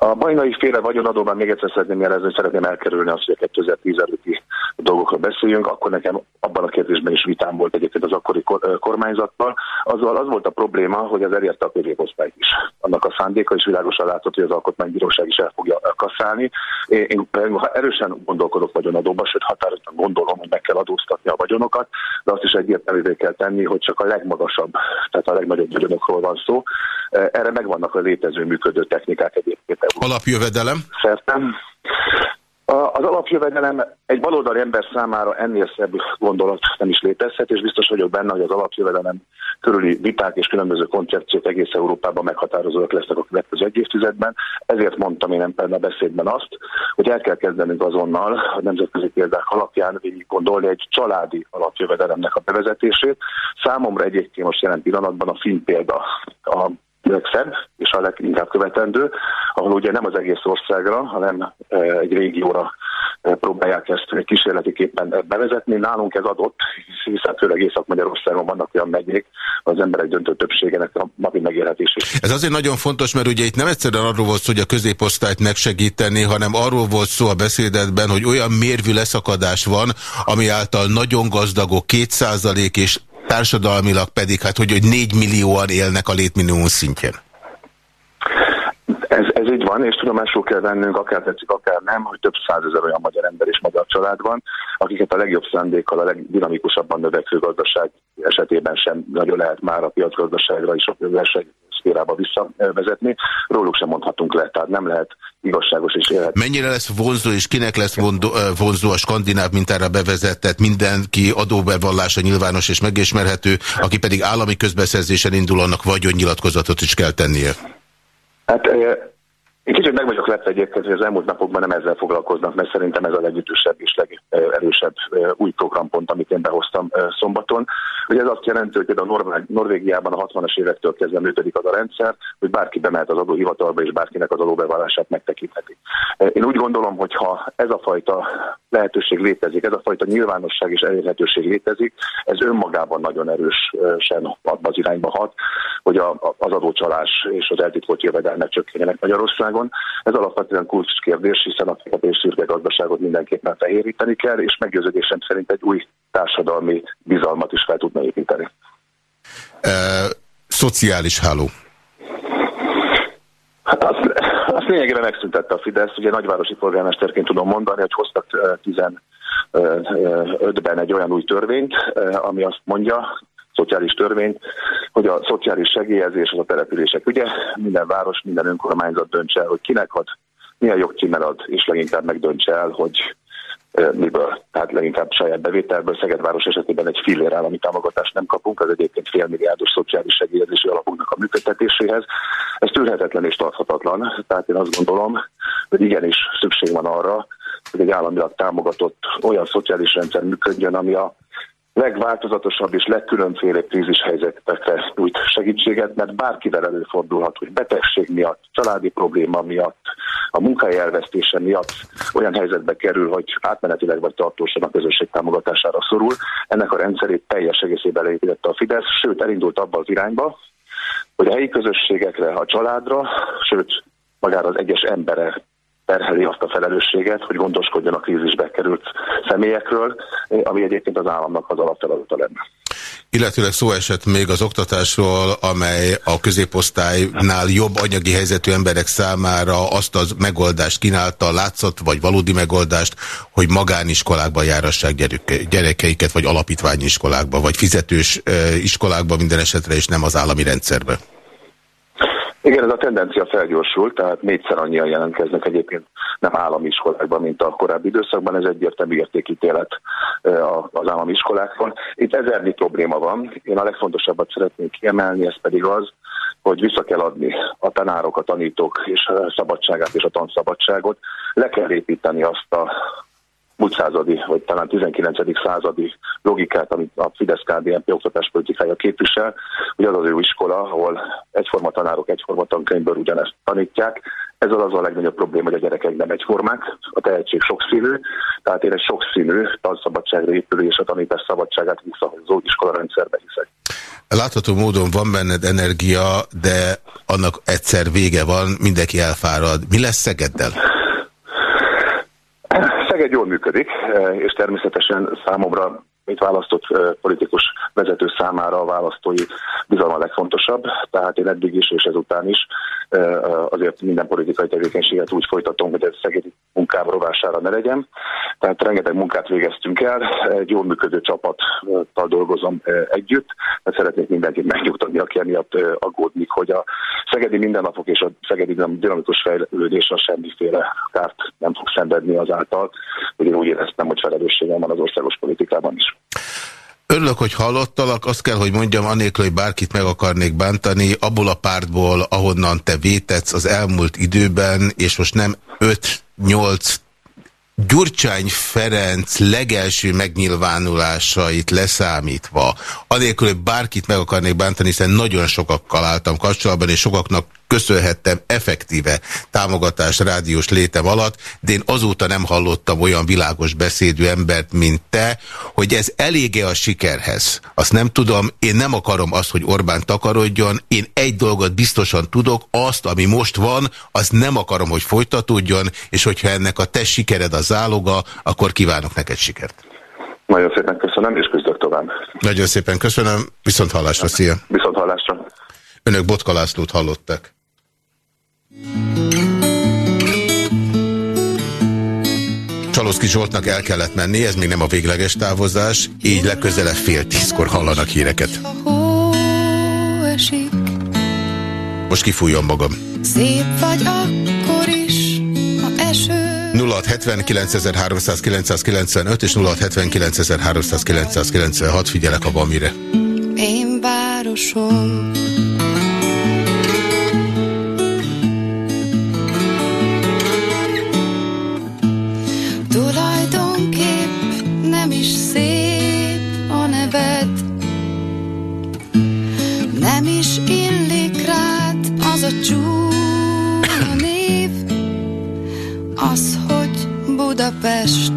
A bajnai féle vagyonadóban még egyszer szeretném jelezni, hogy szeretném elkerülni azt, hogy a 2010 előtti dolgokról beszéljünk, akkor nekem abban a kérdésben is vitám volt egyébként az akkori kormányzattal. Azzal az volt a probléma, hogy az elérte a középosztályt is. Annak a szándéka is világosan látott, hogy az alkotmánybíróság is el fogja kasszálni. Én, én ha erősen gondolkodok vagyonadóba, sőt határozottan gondolom, hogy meg kell adóztatni a vagyonokat, de azt is egyértelművé kell tenni, hogy csak a legmagasabb, tehát a legnagyobb vagyonokról van szó. Erre megvannak a létező működő technikák egyébként. Alapjövedelem? Szertem. Az alapjövedelem egy baloldali ember számára ennél szebb gondolat nem is létezhet, és biztos vagyok benne, hogy az alapjövedelem körüli viták és különböző koncepciók egész Európában meghatározóak lesznek a következő egy évtizedben. Ezért mondtam én ebben a beszédben azt, hogy el kell kezdenünk azonnal a nemzetközi példák alapján végig gondolni egy családi alapjövedelemnek a bevezetését. Számomra egyébként most jelen pillanatban a finn példa a legszebb és a leginkább követendő, ahol ugye nem az egész országra, hanem e, egy régióra e, próbálják ezt kísérletiképpen bevezetni. Nálunk ez adott, hiszen főleg Észak-Magyarországon vannak olyan megyék, az emberek döntő többségenek a napi megélhetés. Ez azért nagyon fontos, mert ugye itt nem egyszerűen arról volt szó, hogy a középosztályt megsegíteni, hanem arról volt szó a beszédetben, hogy olyan mérvű leszakadás van, ami által nagyon gazdagok 2% és társadalmilag pedig, hát hogy, hogy 4 millióan élnek a létminimum szintjén. Ez, ez így van, és tudomásul kell vennünk, akár tetszik, akár nem, hogy több százezer olyan magyar ember és magyar család van, akiket a legjobb szándékkal, a legdinamikusabban növekvő gazdaság esetében sem nagyon lehet már a piacgazdaságra is a verseny szférába visszavezetni. Róluk sem mondhatunk le, tehát nem lehet igazságos és élhető. Mennyire lesz vonzó, és kinek lesz vonzó a skandináv mintára bevezetett, mindenki adóbevallása nyilvános és megismerhető, aki pedig állami közbeszerzésen indul, annak vagyonnyilatkozatot is kell tennie? Hát én kicsit meg vagyok lepve egyébként, hogy az elmúlt napokban nem ezzel foglalkoznak, mert szerintem ez a legütősebb és legerősebb új programpont, amit én behoztam szombaton. Ugye ez azt jelenti, hogy például Norvég, Norvégiában a 60-as évektől kezdve működik az a rendszer, hogy bárki bemehet az adóhivatalba, és bárkinek az adóbevallását megtekintheti. Én úgy gondolom, hogy ha ez a fajta lehetőség létezik, ez a fajta nyilvánosság és elérhetőség létezik, ez önmagában nagyon erősen abba az irányba hat, hogy a, az adócsalás és az eltitkolt jövedelmek csökkenjenek Magyarországon. Ez alapvetően kulcs kérdés, hiszen a és szürke gazdaságot mindenképpen fehéríteni kell, és meggyőződésem szerint egy új társadalmi bizalmat is fel tudna építeni. E, szociális háló. Hát azt, azt lényegében megszüntette a Fidesz. Ugye nagyvárosi polgármesterként tudom mondani, hogy hoztak 15-ben egy olyan új törvényt, ami azt mondja, szociális törvényt, hogy a szociális segélyezés az a települések. Ugye minden város, minden önkormányzat döntse, hogy kinek ad milyen jogcímmel ad, és leginkább megdöntse el, hogy miből, tehát leginkább saját bevételből. Szegedváros esetében egy fillér állami támogatást nem kapunk, az egyébként félmilliárdos szociális segélyezési alapunknak a működtetéséhez. Ez tűrhetetlen és tarthatatlan, tehát én azt gondolom, hogy igenis szükség van arra, hogy egy államilag támogatott olyan szociális rendszer működjön, ami a legváltozatosabb és legkülönfélebb krízis helyzetekre nyújt segítséget, mert bárkivel előfordulhat, hogy betegség miatt, családi probléma miatt, a munkahely elvesztése miatt olyan helyzetbe kerül, hogy átmenetileg vagy tartósan a közösség támogatására szorul. Ennek a rendszerét teljes egészében leépítette a Fidesz, sőt elindult abba az irányba, hogy a helyi közösségekre, a családra, sőt magára az egyes emberre terheli azt a felelősséget, hogy gondoskodjon a krízisbe került személyekről, ami egyébként az államnak az alapfeladata lenne. Illetőleg szó esett még az oktatásról, amely a középosztálynál jobb anyagi helyzetű emberek számára azt az megoldást kínálta, látszott vagy valódi megoldást, hogy magániskolákban járassák gyerekeiket, vagy alapítványiskolákba, vagy fizetős iskolákba minden esetre, és nem az állami rendszerbe. Igen, ez a tendencia felgyorsult, tehát négyszer annyian jelentkeznek egyébként nem állami iskolákban, mint a korábbi időszakban, ez egyértelmű értékítélet az állami iskolákon. Itt ezernyi probléma van. Én a legfontosabbat szeretnék kiemelni, ez pedig az, hogy vissza kell adni a tanárok, a tanítók és a szabadságát és a tanszabadságot. Le kell építeni azt a múlt századi, vagy talán 19. századi logikát, amit a Fidesz-KDNP oktatáspolitikája képvisel, hogy az az ő iskola, ahol egyforma tanárok egyforma tankönyvből ugyanezt tanítják. Ez az a legnagyobb probléma, hogy a gyerekek nem egyformák, a tehetség sokszínű, tehát én egy sokszínű tanszabadságra épülő és a tanítás szabadságát visszahozó iskolarendszerbe hiszek. Látható módon van benned energia, de annak egyszer vége van, mindenki elfárad. Mi lesz Szegeddel? Jól működik, eh, és természetesen számomra mint választott politikus vezető számára a választói bizalma a legfontosabb, tehát én eddig is és ezután is azért minden politikai tevékenységet úgy folytatom, hogy ez szegedi munkám rovására ne legyen. Tehát rengeteg munkát végeztünk el, egy jól működő csapattal dolgozom együtt, mert szeretnék mindenkit megnyugtatni, aki emiatt aggódnik, hogy a szegedi mindennapok és a szegedi dinamikus fejlődés a semmiféle kárt nem fog szenvedni azáltal, hogy én úgy éreztem, hogy felelősségem van az országos politikában is. Örülök, hogy hallottalak, azt kell, hogy mondjam, anélkül, hogy bárkit meg akarnék bántani, abból a pártból, ahonnan te vétetsz az elmúlt időben, és most nem 5-8 Gyurcsány Ferenc legelső megnyilvánulásait leszámítva, anélkül, hogy bárkit meg akarnék bántani, hiszen nagyon sokakkal álltam kapcsolatban, és sokaknak köszönhettem effektíve támogatás rádiós létem alatt, de én azóta nem hallottam olyan világos beszédű embert, mint te, hogy ez elége a sikerhez. Azt nem tudom, én nem akarom azt, hogy Orbán takarodjon, én egy dolgot biztosan tudok, azt, ami most van, azt nem akarom, hogy folytatódjon, és hogyha ennek a te sikered a záloga, akkor kívánok neked sikert. Nagyon szépen köszönöm, és küzdök tovább. Nagyon szépen köszönöm, viszont hallásra, szia! Viszont hallásra! Önök Botka Lászlót hallottak. Csaloszki Zsoltnak el kellett menni, ez még nem a végleges távozás, így legközelebb fél tízkor hallanak híreket. Most kifújom magam. Szép vagy akkor is, ha eső 0679.395 és 0679.396 figyelek, van mire. Én városom Budapest,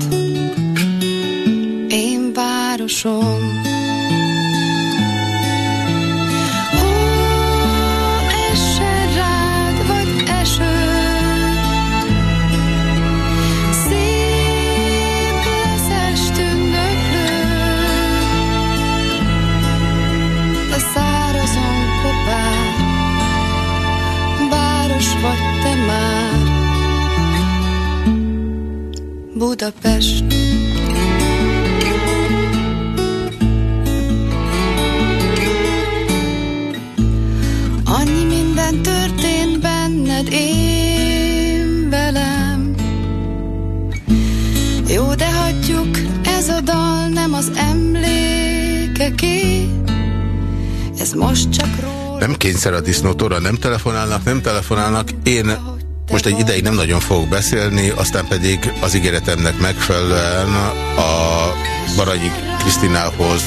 én városom. Budapest. Annyi minden történt benned én velem. Jó, de hagyjuk, ez a dal nem az emlékeké. Ez most csak róla. Nem kényszer a disznótóra, nem telefonálnak, nem telefonálnak. Én most egy ideig nem nagyon fogok beszélni, aztán pedig az ígéretemnek megfelelően a Baranyi Krisztinához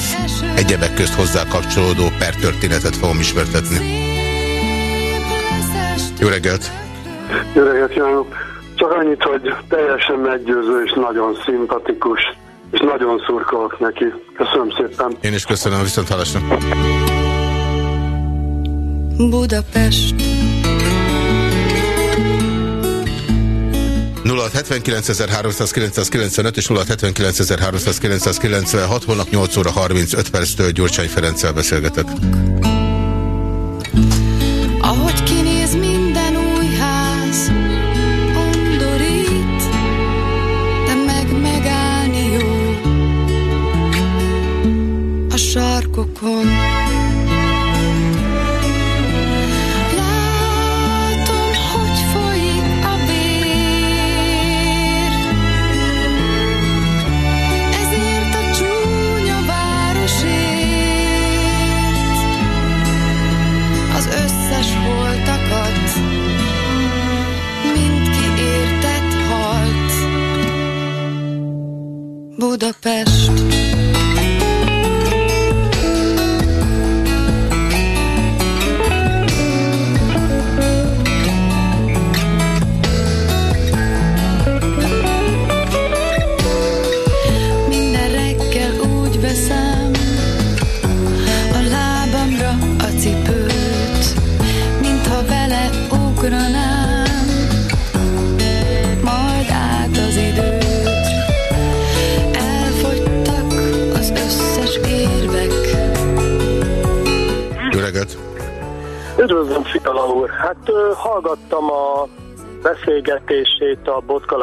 egyebek közt hozzá kapcsolódó pertörténetet fogom ismertetni. Jó reggelt! Jó reggelt kívánok! Csak annyit, hogy teljesen meggyőző és nagyon szimpatikus, és nagyon szurkolok neki. Köszönöm szépen! Én is köszönöm, viszont hallásra! Budapest 0679.395 és 0679.396 holnap 8 óra 35 perctől Gyurcsány Ferenccel beszélgetek.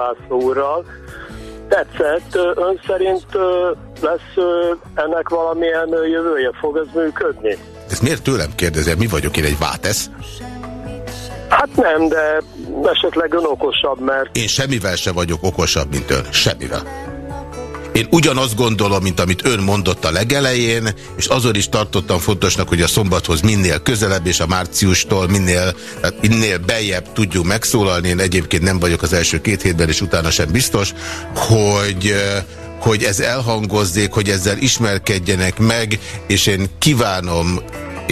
László úrral. Tetszett. Ön szerint lesz ennek valamilyen jövője? Fog ez működni? Ezt miért tőlem kérdezel? Mi vagyok én egy vátesz? Hát nem, de esetleg ön okosabb, mert Én semmivel se vagyok okosabb, mint ön. Semmivel. Én ugyanazt gondolom, mint amit ön mondott a legelején, és azon is tartottam fontosnak, hogy a szombathoz minél közelebb, és a márciustól minél, tehát minél beljebb tudjuk megszólalni. Én egyébként nem vagyok az első két hétben, és utána sem biztos, hogy eh, hogy ez elhangozzék, hogy ezzel ismerkedjenek meg, és én kívánom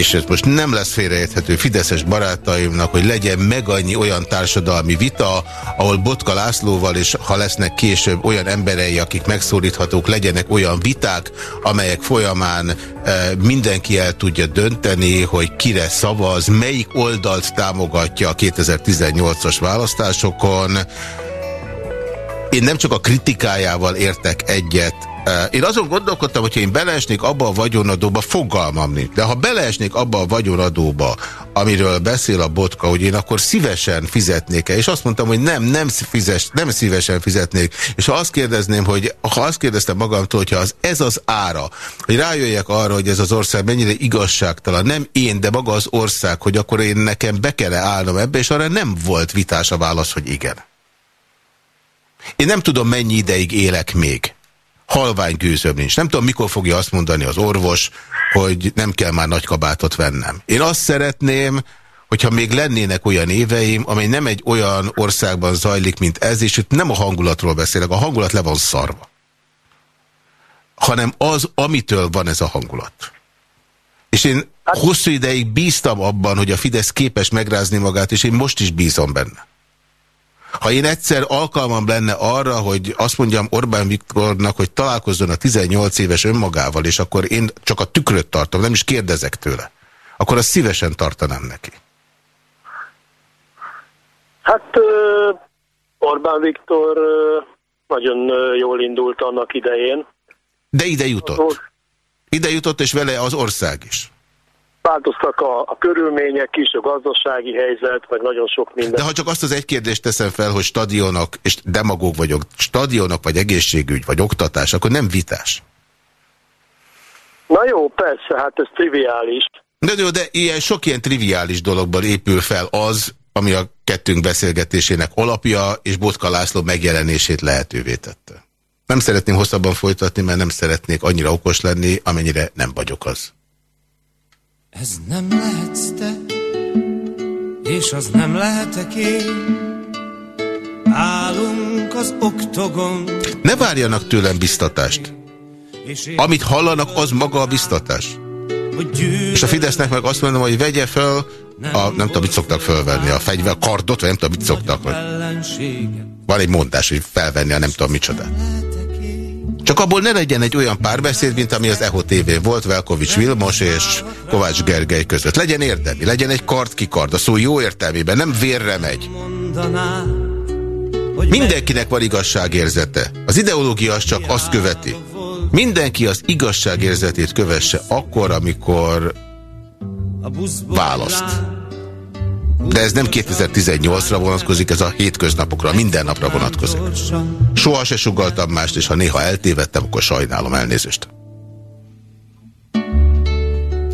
és ez most nem lesz félreérthető Fideszes barátaimnak, hogy legyen meg annyi olyan társadalmi vita, ahol Botka Lászlóval, és ha lesznek később olyan emberei, akik megszólíthatók, legyenek olyan viták, amelyek folyamán e, mindenki el tudja dönteni, hogy kire szavaz, melyik oldalt támogatja a 2018-as választásokon. Én nem csak a kritikájával értek egyet, én azon gondolkodtam, hogyha én beleesnék abba a vagyonadóba, fogalmam nincs. De ha beleesnék abba a vagyonadóba, amiről beszél a botka, hogy én akkor szívesen fizetnék-e, és azt mondtam, hogy nem, nem, fizes, nem szívesen fizetnék. És ha azt kérdezném, hogy ha azt kérdeztem magamtól, hogyha az, ez az ára, hogy rájöjjek arra, hogy ez az ország mennyire igazságtalan, nem én, de maga az ország, hogy akkor én nekem be kell állnom ebbe, és arra nem volt vitás a válasz, hogy igen. Én nem tudom, mennyi ideig élek még halvány gőzöm nincs. Nem tudom, mikor fogja azt mondani az orvos, hogy nem kell már nagy kabátot vennem. Én azt szeretném, hogyha még lennének olyan éveim, amely nem egy olyan országban zajlik, mint ez, és itt nem a hangulatról beszélek, a hangulat le van szarva. Hanem az, amitől van ez a hangulat. És én hosszú ideig bíztam abban, hogy a Fidesz képes megrázni magát, és én most is bízom benne. Ha én egyszer alkalmam lenne arra, hogy azt mondjam Orbán Viktornak, hogy találkozzon a 18 éves önmagával, és akkor én csak a tükröt tartom, nem is kérdezek tőle, akkor azt szívesen tartanám neki. Hát Orbán Viktor nagyon jól indult annak idején. De ide jutott. Ide jutott, és vele az ország is. Változtak a, a körülmények is, a gazdasági helyzet, vagy nagyon sok minden. De ha csak azt az egy kérdést teszem fel, hogy stadionok, és demagóg vagyok, stadionok, vagy egészségügy, vagy oktatás, akkor nem vitás. Na jó, persze, hát ez triviális. De jó, de ilyen, sok ilyen triviális dologban épül fel az, ami a kettőnk beszélgetésének alapja, és Botka László megjelenését lehetővé tette. Nem szeretném hosszabban folytatni, mert nem szeretnék annyira okos lenni, amennyire nem vagyok az. Ez nem lehetsz te, és az nem lehetek én. Állunk az oktogon. Ne várjanak tőlem biztatást. Amit hallanak, az maga a biztatás. És a Fidesznek meg azt mondom, hogy vegye fel a, nem tudom, mit szoktak felvenni, a fegyver, a kardot, vagy nem tudom, mit szoktak. Van egy mondás, hogy felvenni a nem tudom micsoda. Csak abból ne legyen egy olyan párbeszéd, mint ami az EHO TV volt, Velkovics Vilmos és Kovács Gergely között. Legyen érdemi, legyen egy kard kikard, a szó jó értelmében, nem vérre megy. Mindenkinek van igazságérzete. Az ideológia az csak azt követi. Mindenki az igazságérzetét kövesse akkor, amikor választ. De ez nem 2018-ra vonatkozik, ez a hétköznapokra, minden napra vonatkozik. Soha se sugaltam mást, és ha néha eltévedtem, akkor sajnálom elnézést.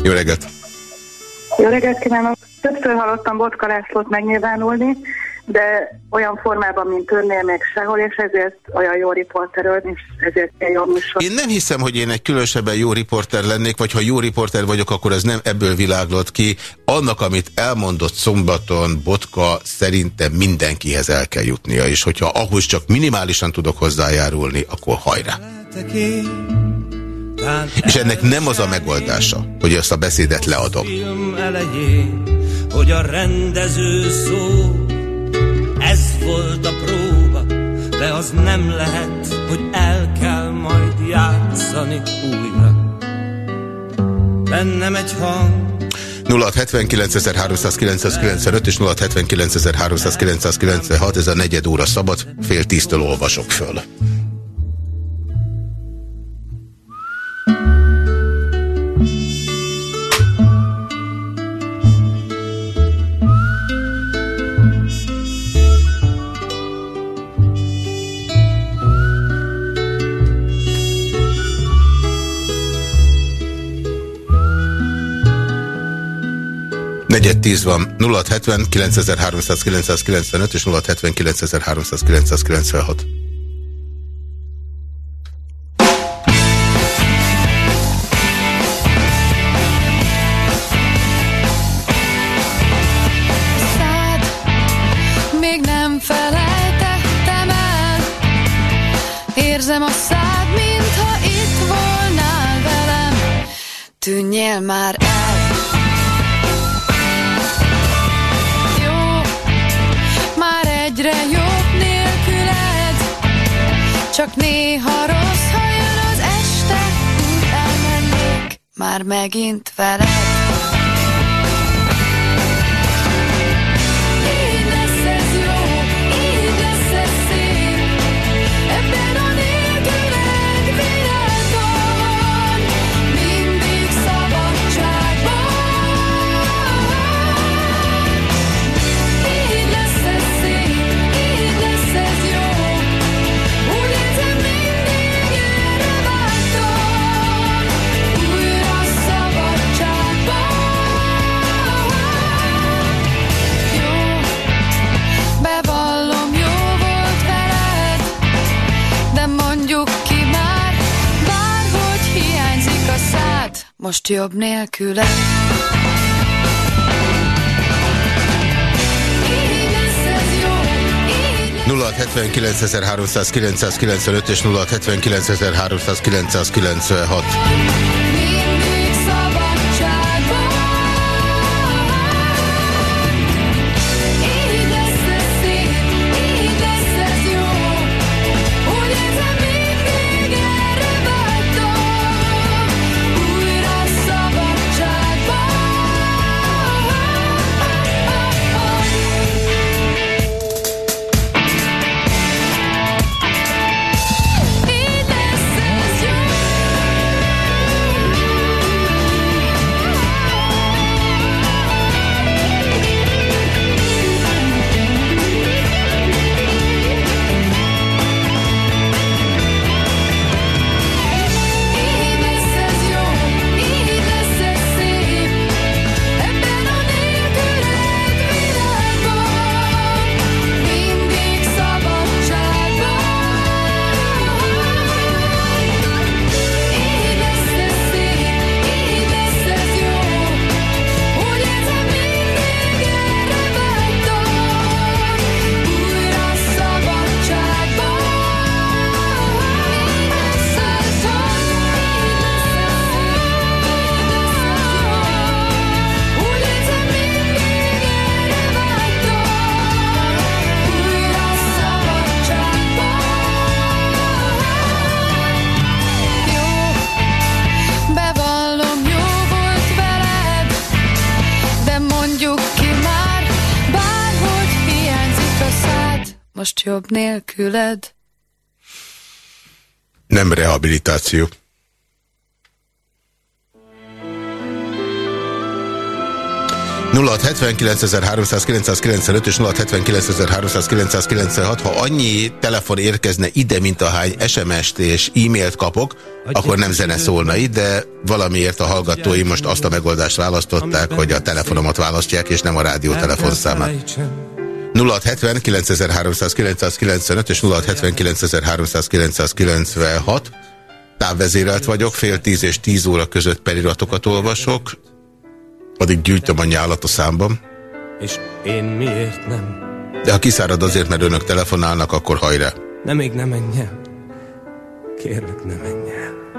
Jó reggelt! Jó reggelt kívánok! Többször hallottam Botka Lászlót megnyilvánulni, de olyan formában, mint önnél meg sehol, és ezért olyan jó riporterőd, és ezért egy jó műsor. Én nem hiszem, hogy én egy különösebben jó riporter lennék, vagy ha jó riporter vagyok, akkor ez nem ebből világlott ki. Annak, amit elmondott szombaton Botka, szerintem mindenkihez el kell jutnia, és hogyha ahhoz csak minimálisan tudok hozzájárulni, akkor hajrá. És ennek nem az a megoldása, hogy ezt a beszédet leadom. hogy a rendező szó volt a próba, de az nem lehet, hogy el kell majd játszani újra. Bennem egy hang, 0679.395 és 0679.396, ez a negyed óra szabad, fél tíztől olvasok föl. 10 van. 070 9395 és 070 9396. még nem felejtettem el Érzem a szád, mintha itt volnál velem Tűnjél már el Csak néha rossz, ha jön az este Elmennék. Már megint veled most jobb nélküle. Nulla 79.395 és 0 79.396. jobb nélküled. Nem rehabilitáció. nulla és 0679.396, ha annyi telefon érkezne ide, mint ahány SMS-t és e-mailt kapok, akkor nem zene szólna itt, de valamiért a hallgatói most azt a megoldást választották, hogy a telefonomat választják, és nem a rádió telefonszámát. 0670 9395 és 0679.396 távvezérelt vagyok, fél tíz és tíz óra között periratokat olvasok, addig gyűjtöm a nyálat a számban. És én miért nem? De ha kiszárad azért, mert önök telefonálnak, akkor hajrá. Nem, még nem menj el. Kérlek, ne menj el.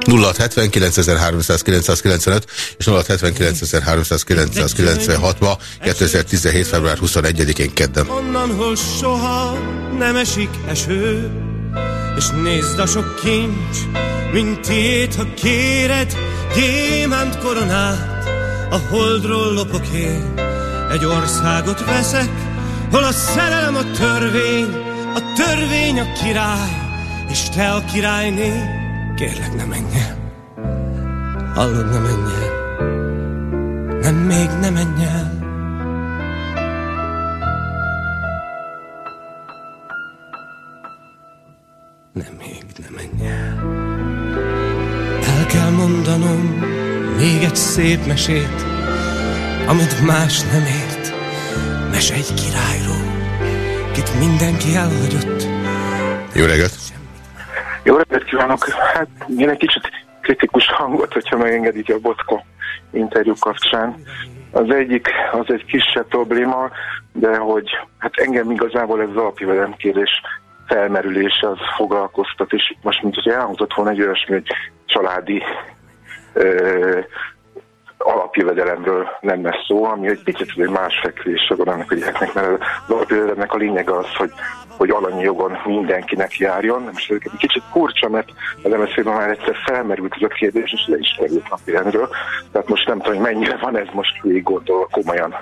0679.395 és 0679.396 ma 2017. február 21-én kedden. Onnan, hol soha nem esik eső, és nézd a sok kincs, mint tiéd, ha kéred, gyémánt koronát, a holdról lopok én, egy országot veszek, hol a szerelem a törvény, a törvény a király, és te a királyné, kérlek ne menj el. Hallod, ne menj el. Nem, még ne menj el. Nem, még ne menj el. El kell mondanom még egy szép mesét, amit más nem ért. Mese egy királyról, kit mindenki elhagyott. Jó reggelt! Kívánok! Hát én egy kicsit kritikus hangot, hogyha megengedik a Bocko interjú kapcsán. Az egyik, az egy kisebb probléma, de hogy hát engem igazából ez az alapjövedelem kérdés felmerülése az foglalkoztat, és most mint hogy elhangzott volna egy olyasmi, hogy családi ö, alapjövedelemről lenne szó, ami egy picit egy más fekvése van annak a gyereknek, mert az alapjövedelemnek a lényege az, hogy hogy alanyi jogon mindenkinek járjon. Nem egy kicsit furcsa, mert az mszp már egyszer felmerült ez a kérdés, és le is került napirendről. Tehát most nem tudom, hogy mennyire van ez most végig gondolva komolyan.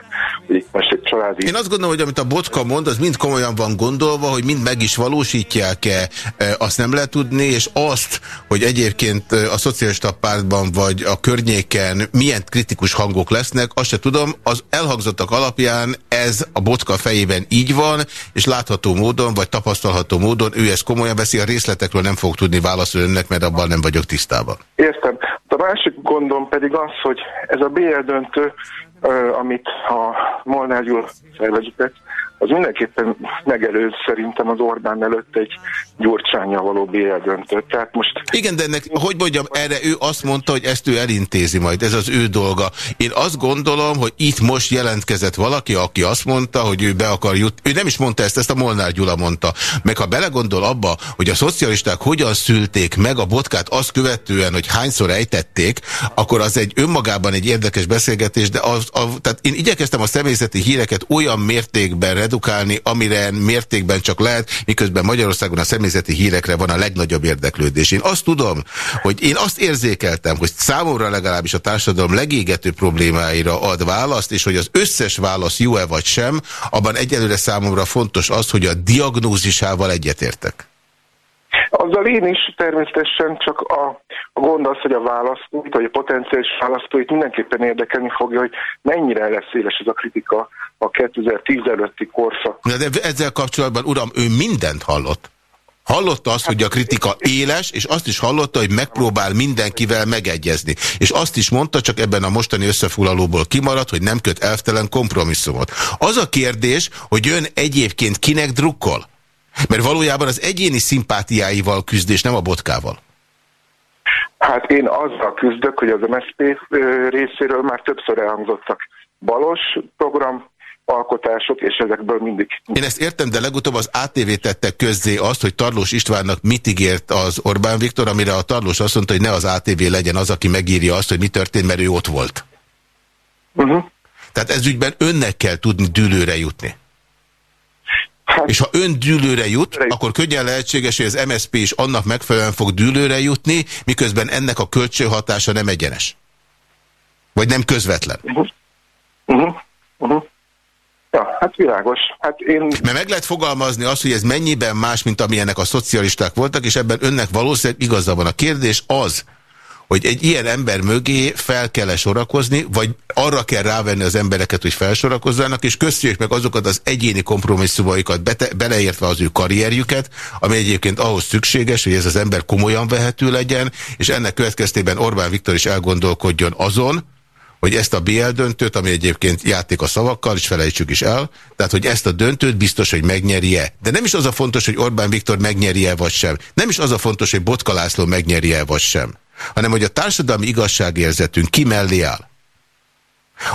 Hogy most egy családi... Én azt gondolom, hogy amit a Botka mond, az mind komolyan van gondolva, hogy mind meg is valósítják-e, e, azt nem lehet tudni, és azt, hogy egyébként e, a szocialista pártban vagy a környéken milyen kritikus hangok lesznek, azt se tudom. Az elhangzottak alapján ez a Botka fejében így van, és látható módon módon, vagy tapasztalható módon ő ezt komolyan veszi, a részletekről nem fog tudni válaszolni önnek, mert abban nem vagyok tisztában. Értem. A másik gondom pedig az, hogy ez a BL döntő, amit a Molnár Gyula szervezett, az mindenképpen megelőz szerintem az Orbán előtt egy gyurcsánya való BL. Tehát most... Igen, de ennek, hogy mondjam, erre ő azt mondta, hogy ezt ő elintézi majd, ez az ő dolga. Én azt gondolom, hogy itt most jelentkezett valaki, aki azt mondta, hogy ő be akar jutni. Ő nem is mondta ezt, ezt a Molnár Gyula mondta. Meg ha belegondol abba, hogy a szocialisták hogyan szülték meg a botkát azt követően, hogy hányszor ejtették, akkor az egy önmagában egy érdekes beszélgetés, de az, a, tehát én igyekeztem a személyzeti híreket olyan mértékben redukálni, amire mértékben csak lehet, miközben Magyarországon a személyzeti hírekre van a legnagyobb érdeklődés. Én azt tudom, hogy én azt érzékeltem, hogy számomra legalábbis a társadalom legégető problémáira ad választ, és hogy az összes válasz jó-e vagy sem, abban egyelőre számomra fontos az, hogy a diagnózisával egyetértek. Azzal én is természetesen csak a, a gond az, hogy a választóit, vagy a potenciális választóit mindenképpen érdekelni fogja, hogy mennyire lesz széles ez a kritika a 2010 előtti korszak. De ezzel kapcsolatban, uram, ő mindent hallott. Hallotta azt, hogy a kritika éles, és azt is hallotta, hogy megpróbál mindenkivel megegyezni. És azt is mondta, csak ebben a mostani összefoglalóból kimaradt, hogy nem köt elvtelen kompromisszumot. Az a kérdés, hogy ön egyébként kinek drukkol? Mert valójában az egyéni szimpátiáival küzd, és nem a botkával. Hát én azzal küzdök, hogy az MSZP részéről már többször elhangzottak balos program, alkotások, és ezekből mindig... Én ezt értem, de legutóbb az ATV tette közzé azt, hogy Tarlós Istvánnak mit ígért az Orbán Viktor, amire a Tarlós azt mondta, hogy ne az ATV legyen az, aki megírja azt, hogy mi történt, mert ő ott volt. Uh mhm. -huh. Tehát ez ügyben önnek kell tudni dűlőre jutni. Hát, és ha ön dűlőre jut, akkor könnyen lehetséges, hogy az MSZP is annak megfelelően fog dűlőre jutni, miközben ennek a kölcsönhatása nem egyenes. Vagy nem közvetlen. Uh -huh. Uh -huh. Uh -huh. Ja, hát világos. Hát én... Mert meg lehet fogalmazni azt, hogy ez mennyiben más, mint amilyenek a szocialisták voltak, és ebben önnek valószínűleg igaza van. A kérdés az, hogy egy ilyen ember mögé fel kell -e sorakozni, vagy arra kell rávenni az embereket, hogy felsorakozzanak, és köszönjük meg azokat az egyéni kompromisszumaikat, beleértve az ő karrierjüket, ami egyébként ahhoz szükséges, hogy ez az ember komolyan vehető legyen, és ennek következtében Orbán Viktor is elgondolkodjon azon, hogy ezt a BL döntőt, ami egyébként játék a szavakkal, és felejtsük is el, tehát hogy ezt a döntőt biztos, hogy megnyeri-e. De nem is az a fontos, hogy Orbán Viktor megnyeri-e vagy sem. Nem is az a fontos, hogy Botka László megnyeri-e vagy sem. Hanem, hogy a társadalmi igazságérzetünk ki mellé áll.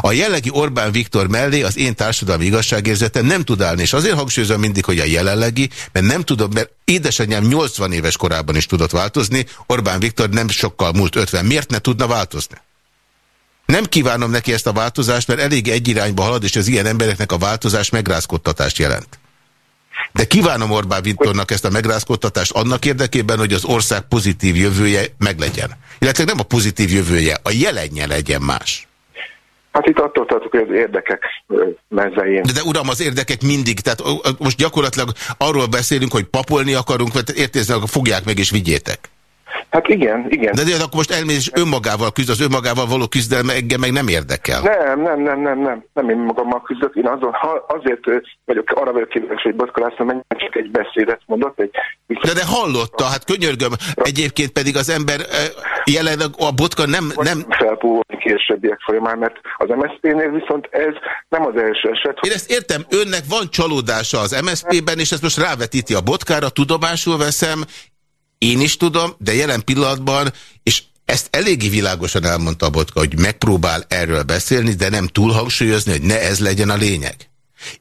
A jellegi Orbán Viktor mellé az én társadalmi igazságérzetem nem tud állni, és azért hangsúlyozom mindig, hogy a jelenlegi, mert nem tudom, mert édesanyám 80 éves korában is tudott változni, Orbán Viktor nem sokkal múlt 50. Miért ne tudna változni? Nem kívánom neki ezt a változást, mert elég egy irányba halad, és az ilyen embereknek a változás megrázkodtatást jelent. De kívánom Orbán Viktornak ezt a megrázkodtatást annak érdekében, hogy az ország pozitív jövője meglegyen. Illetve nem a pozitív jövője, a jelenje legyen más. Hát itt attól tartok, hogy az érdekek mezején. De, de uram, az érdekek mindig, tehát most gyakorlatilag arról beszélünk, hogy papolni akarunk, vagy értézni, fogják meg és vigyétek. Hát igen, igen. De, de akkor most elmész önmagával küzd, az önmagával való küzdelme engem meg nem érdekel. Nem, nem, nem, nem, nem. Nem én magammal küzdök. Én azon, ha, azért vagyok, arra vagyok kíváncsi, hogy Boszka László menjen csak egy beszédet mondott. Egy de de hallotta, hát könyörgöm. Egyébként pedig az ember jelenleg a botka nem... nem... Felpúvolni későbbiek folyamán, mert az MSZP-nél viszont ez nem az első eset. Én ezt értem, önnek van csalódása az MSZP-ben, és ezt most rávetíti a botkára, tudomásul veszem, én is tudom, de jelen pillanatban, és ezt eléggé világosan elmondta a Botka, hogy megpróbál erről beszélni, de nem túl hangsúlyozni, hogy ne ez legyen a lényeg.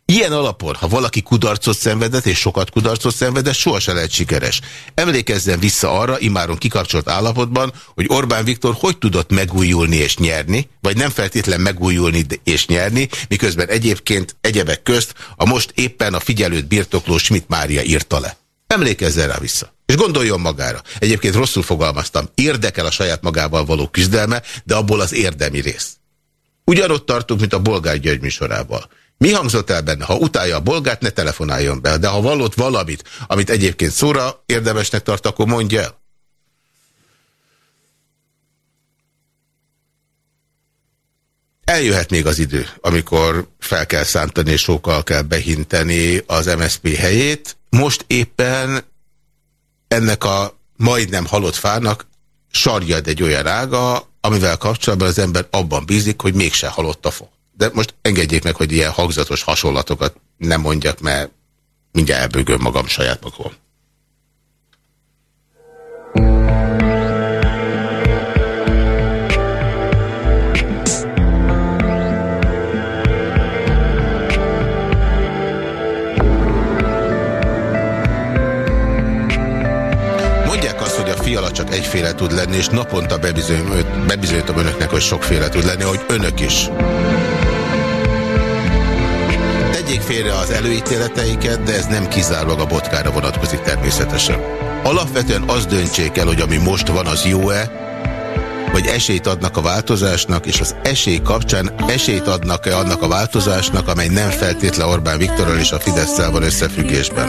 Ilyen alapon, ha valaki kudarcot szenvedett, és sokat kudarcot szenvedett, sohasem lehet sikeres. Emlékezzen vissza arra, imáron kikapcsolt állapotban, hogy Orbán Viktor hogy tudott megújulni és nyerni, vagy nem feltétlen megújulni és nyerni, miközben egyébként egyebek közt a most éppen a figyelőt birtokló Schmidt Mária írta le. Emlékezzen rá vissza. És gondoljon magára. Egyébként rosszul fogalmaztam. Érdekel a saját magával való küzdelme, de abból az érdemi rész. Ugyanott tartunk, mint a Bolgár György műsorával. Mi hangzott el benne? Ha utálja a bolgát, ne telefonáljon be. De ha vallott valamit, amit egyébként szóra érdemesnek tart, akkor mondja el. Eljöhet még az idő, amikor fel kell szántani és sokkal kell behinteni az MSZP helyét. Most éppen ennek a majdnem halott fának sarjad egy olyan ága, amivel kapcsolatban az ember abban bízik, hogy mégse halott a fa. De most engedjék meg, hogy ilyen hangzatos hasonlatokat nem mondjak, mert mindjárt elbőgöm magam saját magam. Egyféle tud lenni, és naponta bebizonyítom önöknek, hogy sokféle tud lenni, hogy önök is. Tegyék félre az előítéleteiket, de ez nem kizárólag a botkára vonatkozik természetesen. Alapvetően az döntsék el, hogy ami most van, az jó-e, vagy esélyt adnak a változásnak, és az esély kapcsán esélyt adnak-e annak a változásnak, amely nem feltétlen Orbán Viktorral és a fidesz van összefüggésben.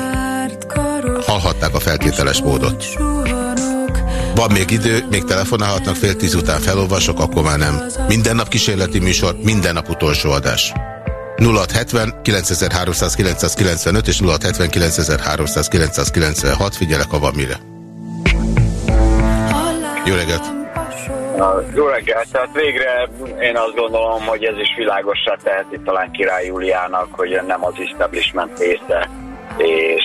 Hallhatták a feltételes módot. Van még idő, még telefonálhatnak, fél tíz után felolvasok, akkor már nem. Minden nap kísérleti műsor, minden nap utolsó adás. 0670 9395 és 0670 9396 figyelek, ha van mire. Jó reggelt! Jó reggelt, tehát végre én azt gondolom, hogy ez is világosá teheti talán Király Júliának, hogy nem az establishment része, és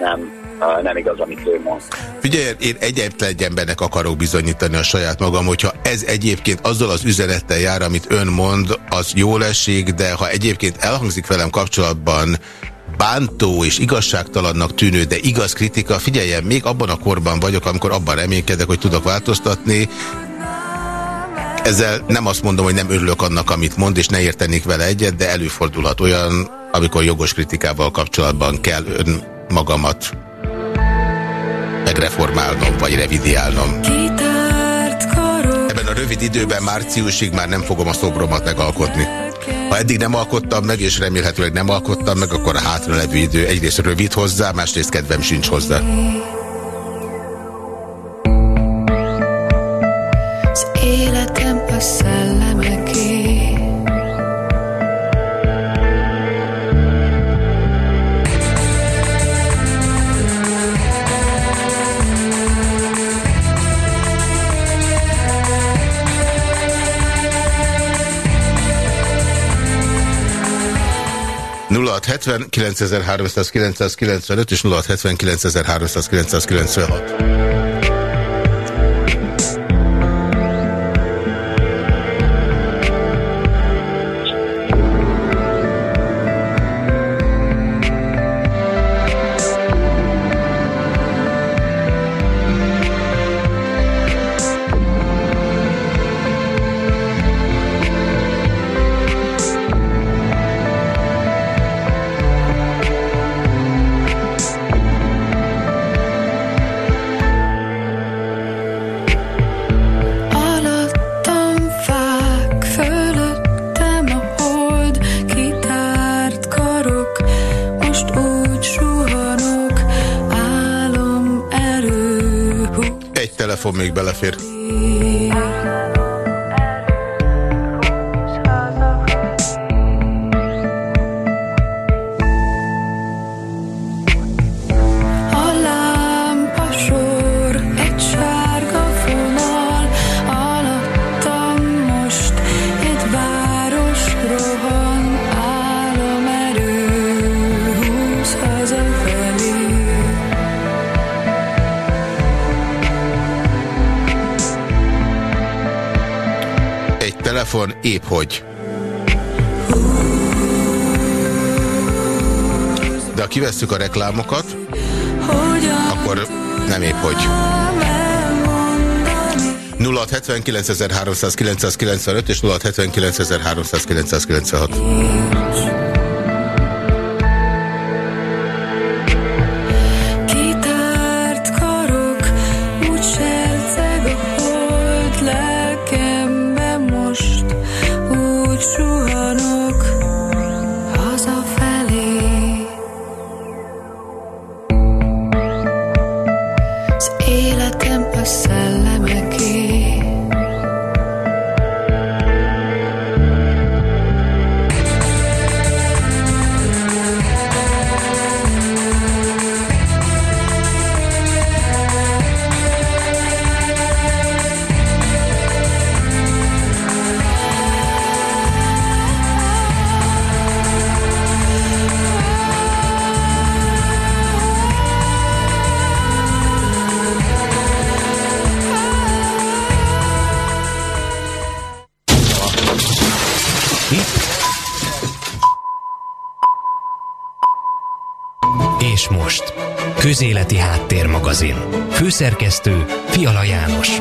nem nem igaz, amit ő mond. Figyelj, én egyetlen egy akarok bizonyítani a saját magam, hogyha ez egyébként azzal az üzenettel jár, amit ön mond, az jó esik, de ha egyébként elhangzik velem kapcsolatban bántó és igazságtalannak tűnő, de igaz kritika, figyeljen, még abban a korban vagyok, amikor abban reménykedek, hogy tudok változtatni. Ezzel nem azt mondom, hogy nem örülök annak, amit mond, és ne értenék vele egyet, de előfordulhat olyan, amikor jogos kritikával kapcsolatban kell ön magamat reformálnom, vagy revidiálnom. Ebben a rövid időben márciusig már nem fogom a szobromat megalkotni. Ha eddig nem alkottam meg, és remélhetőleg nem alkottam meg, akkor a hátra levő idő egyrészt rövid hozzá, másrészt kedvem sincs hozzá. 9395 és 06793996. telefon épp hogy. De ha kivesszük a reklámokat, akkor nem épp hogy. 0679 és 0679 Főszerkesztő Fiala János.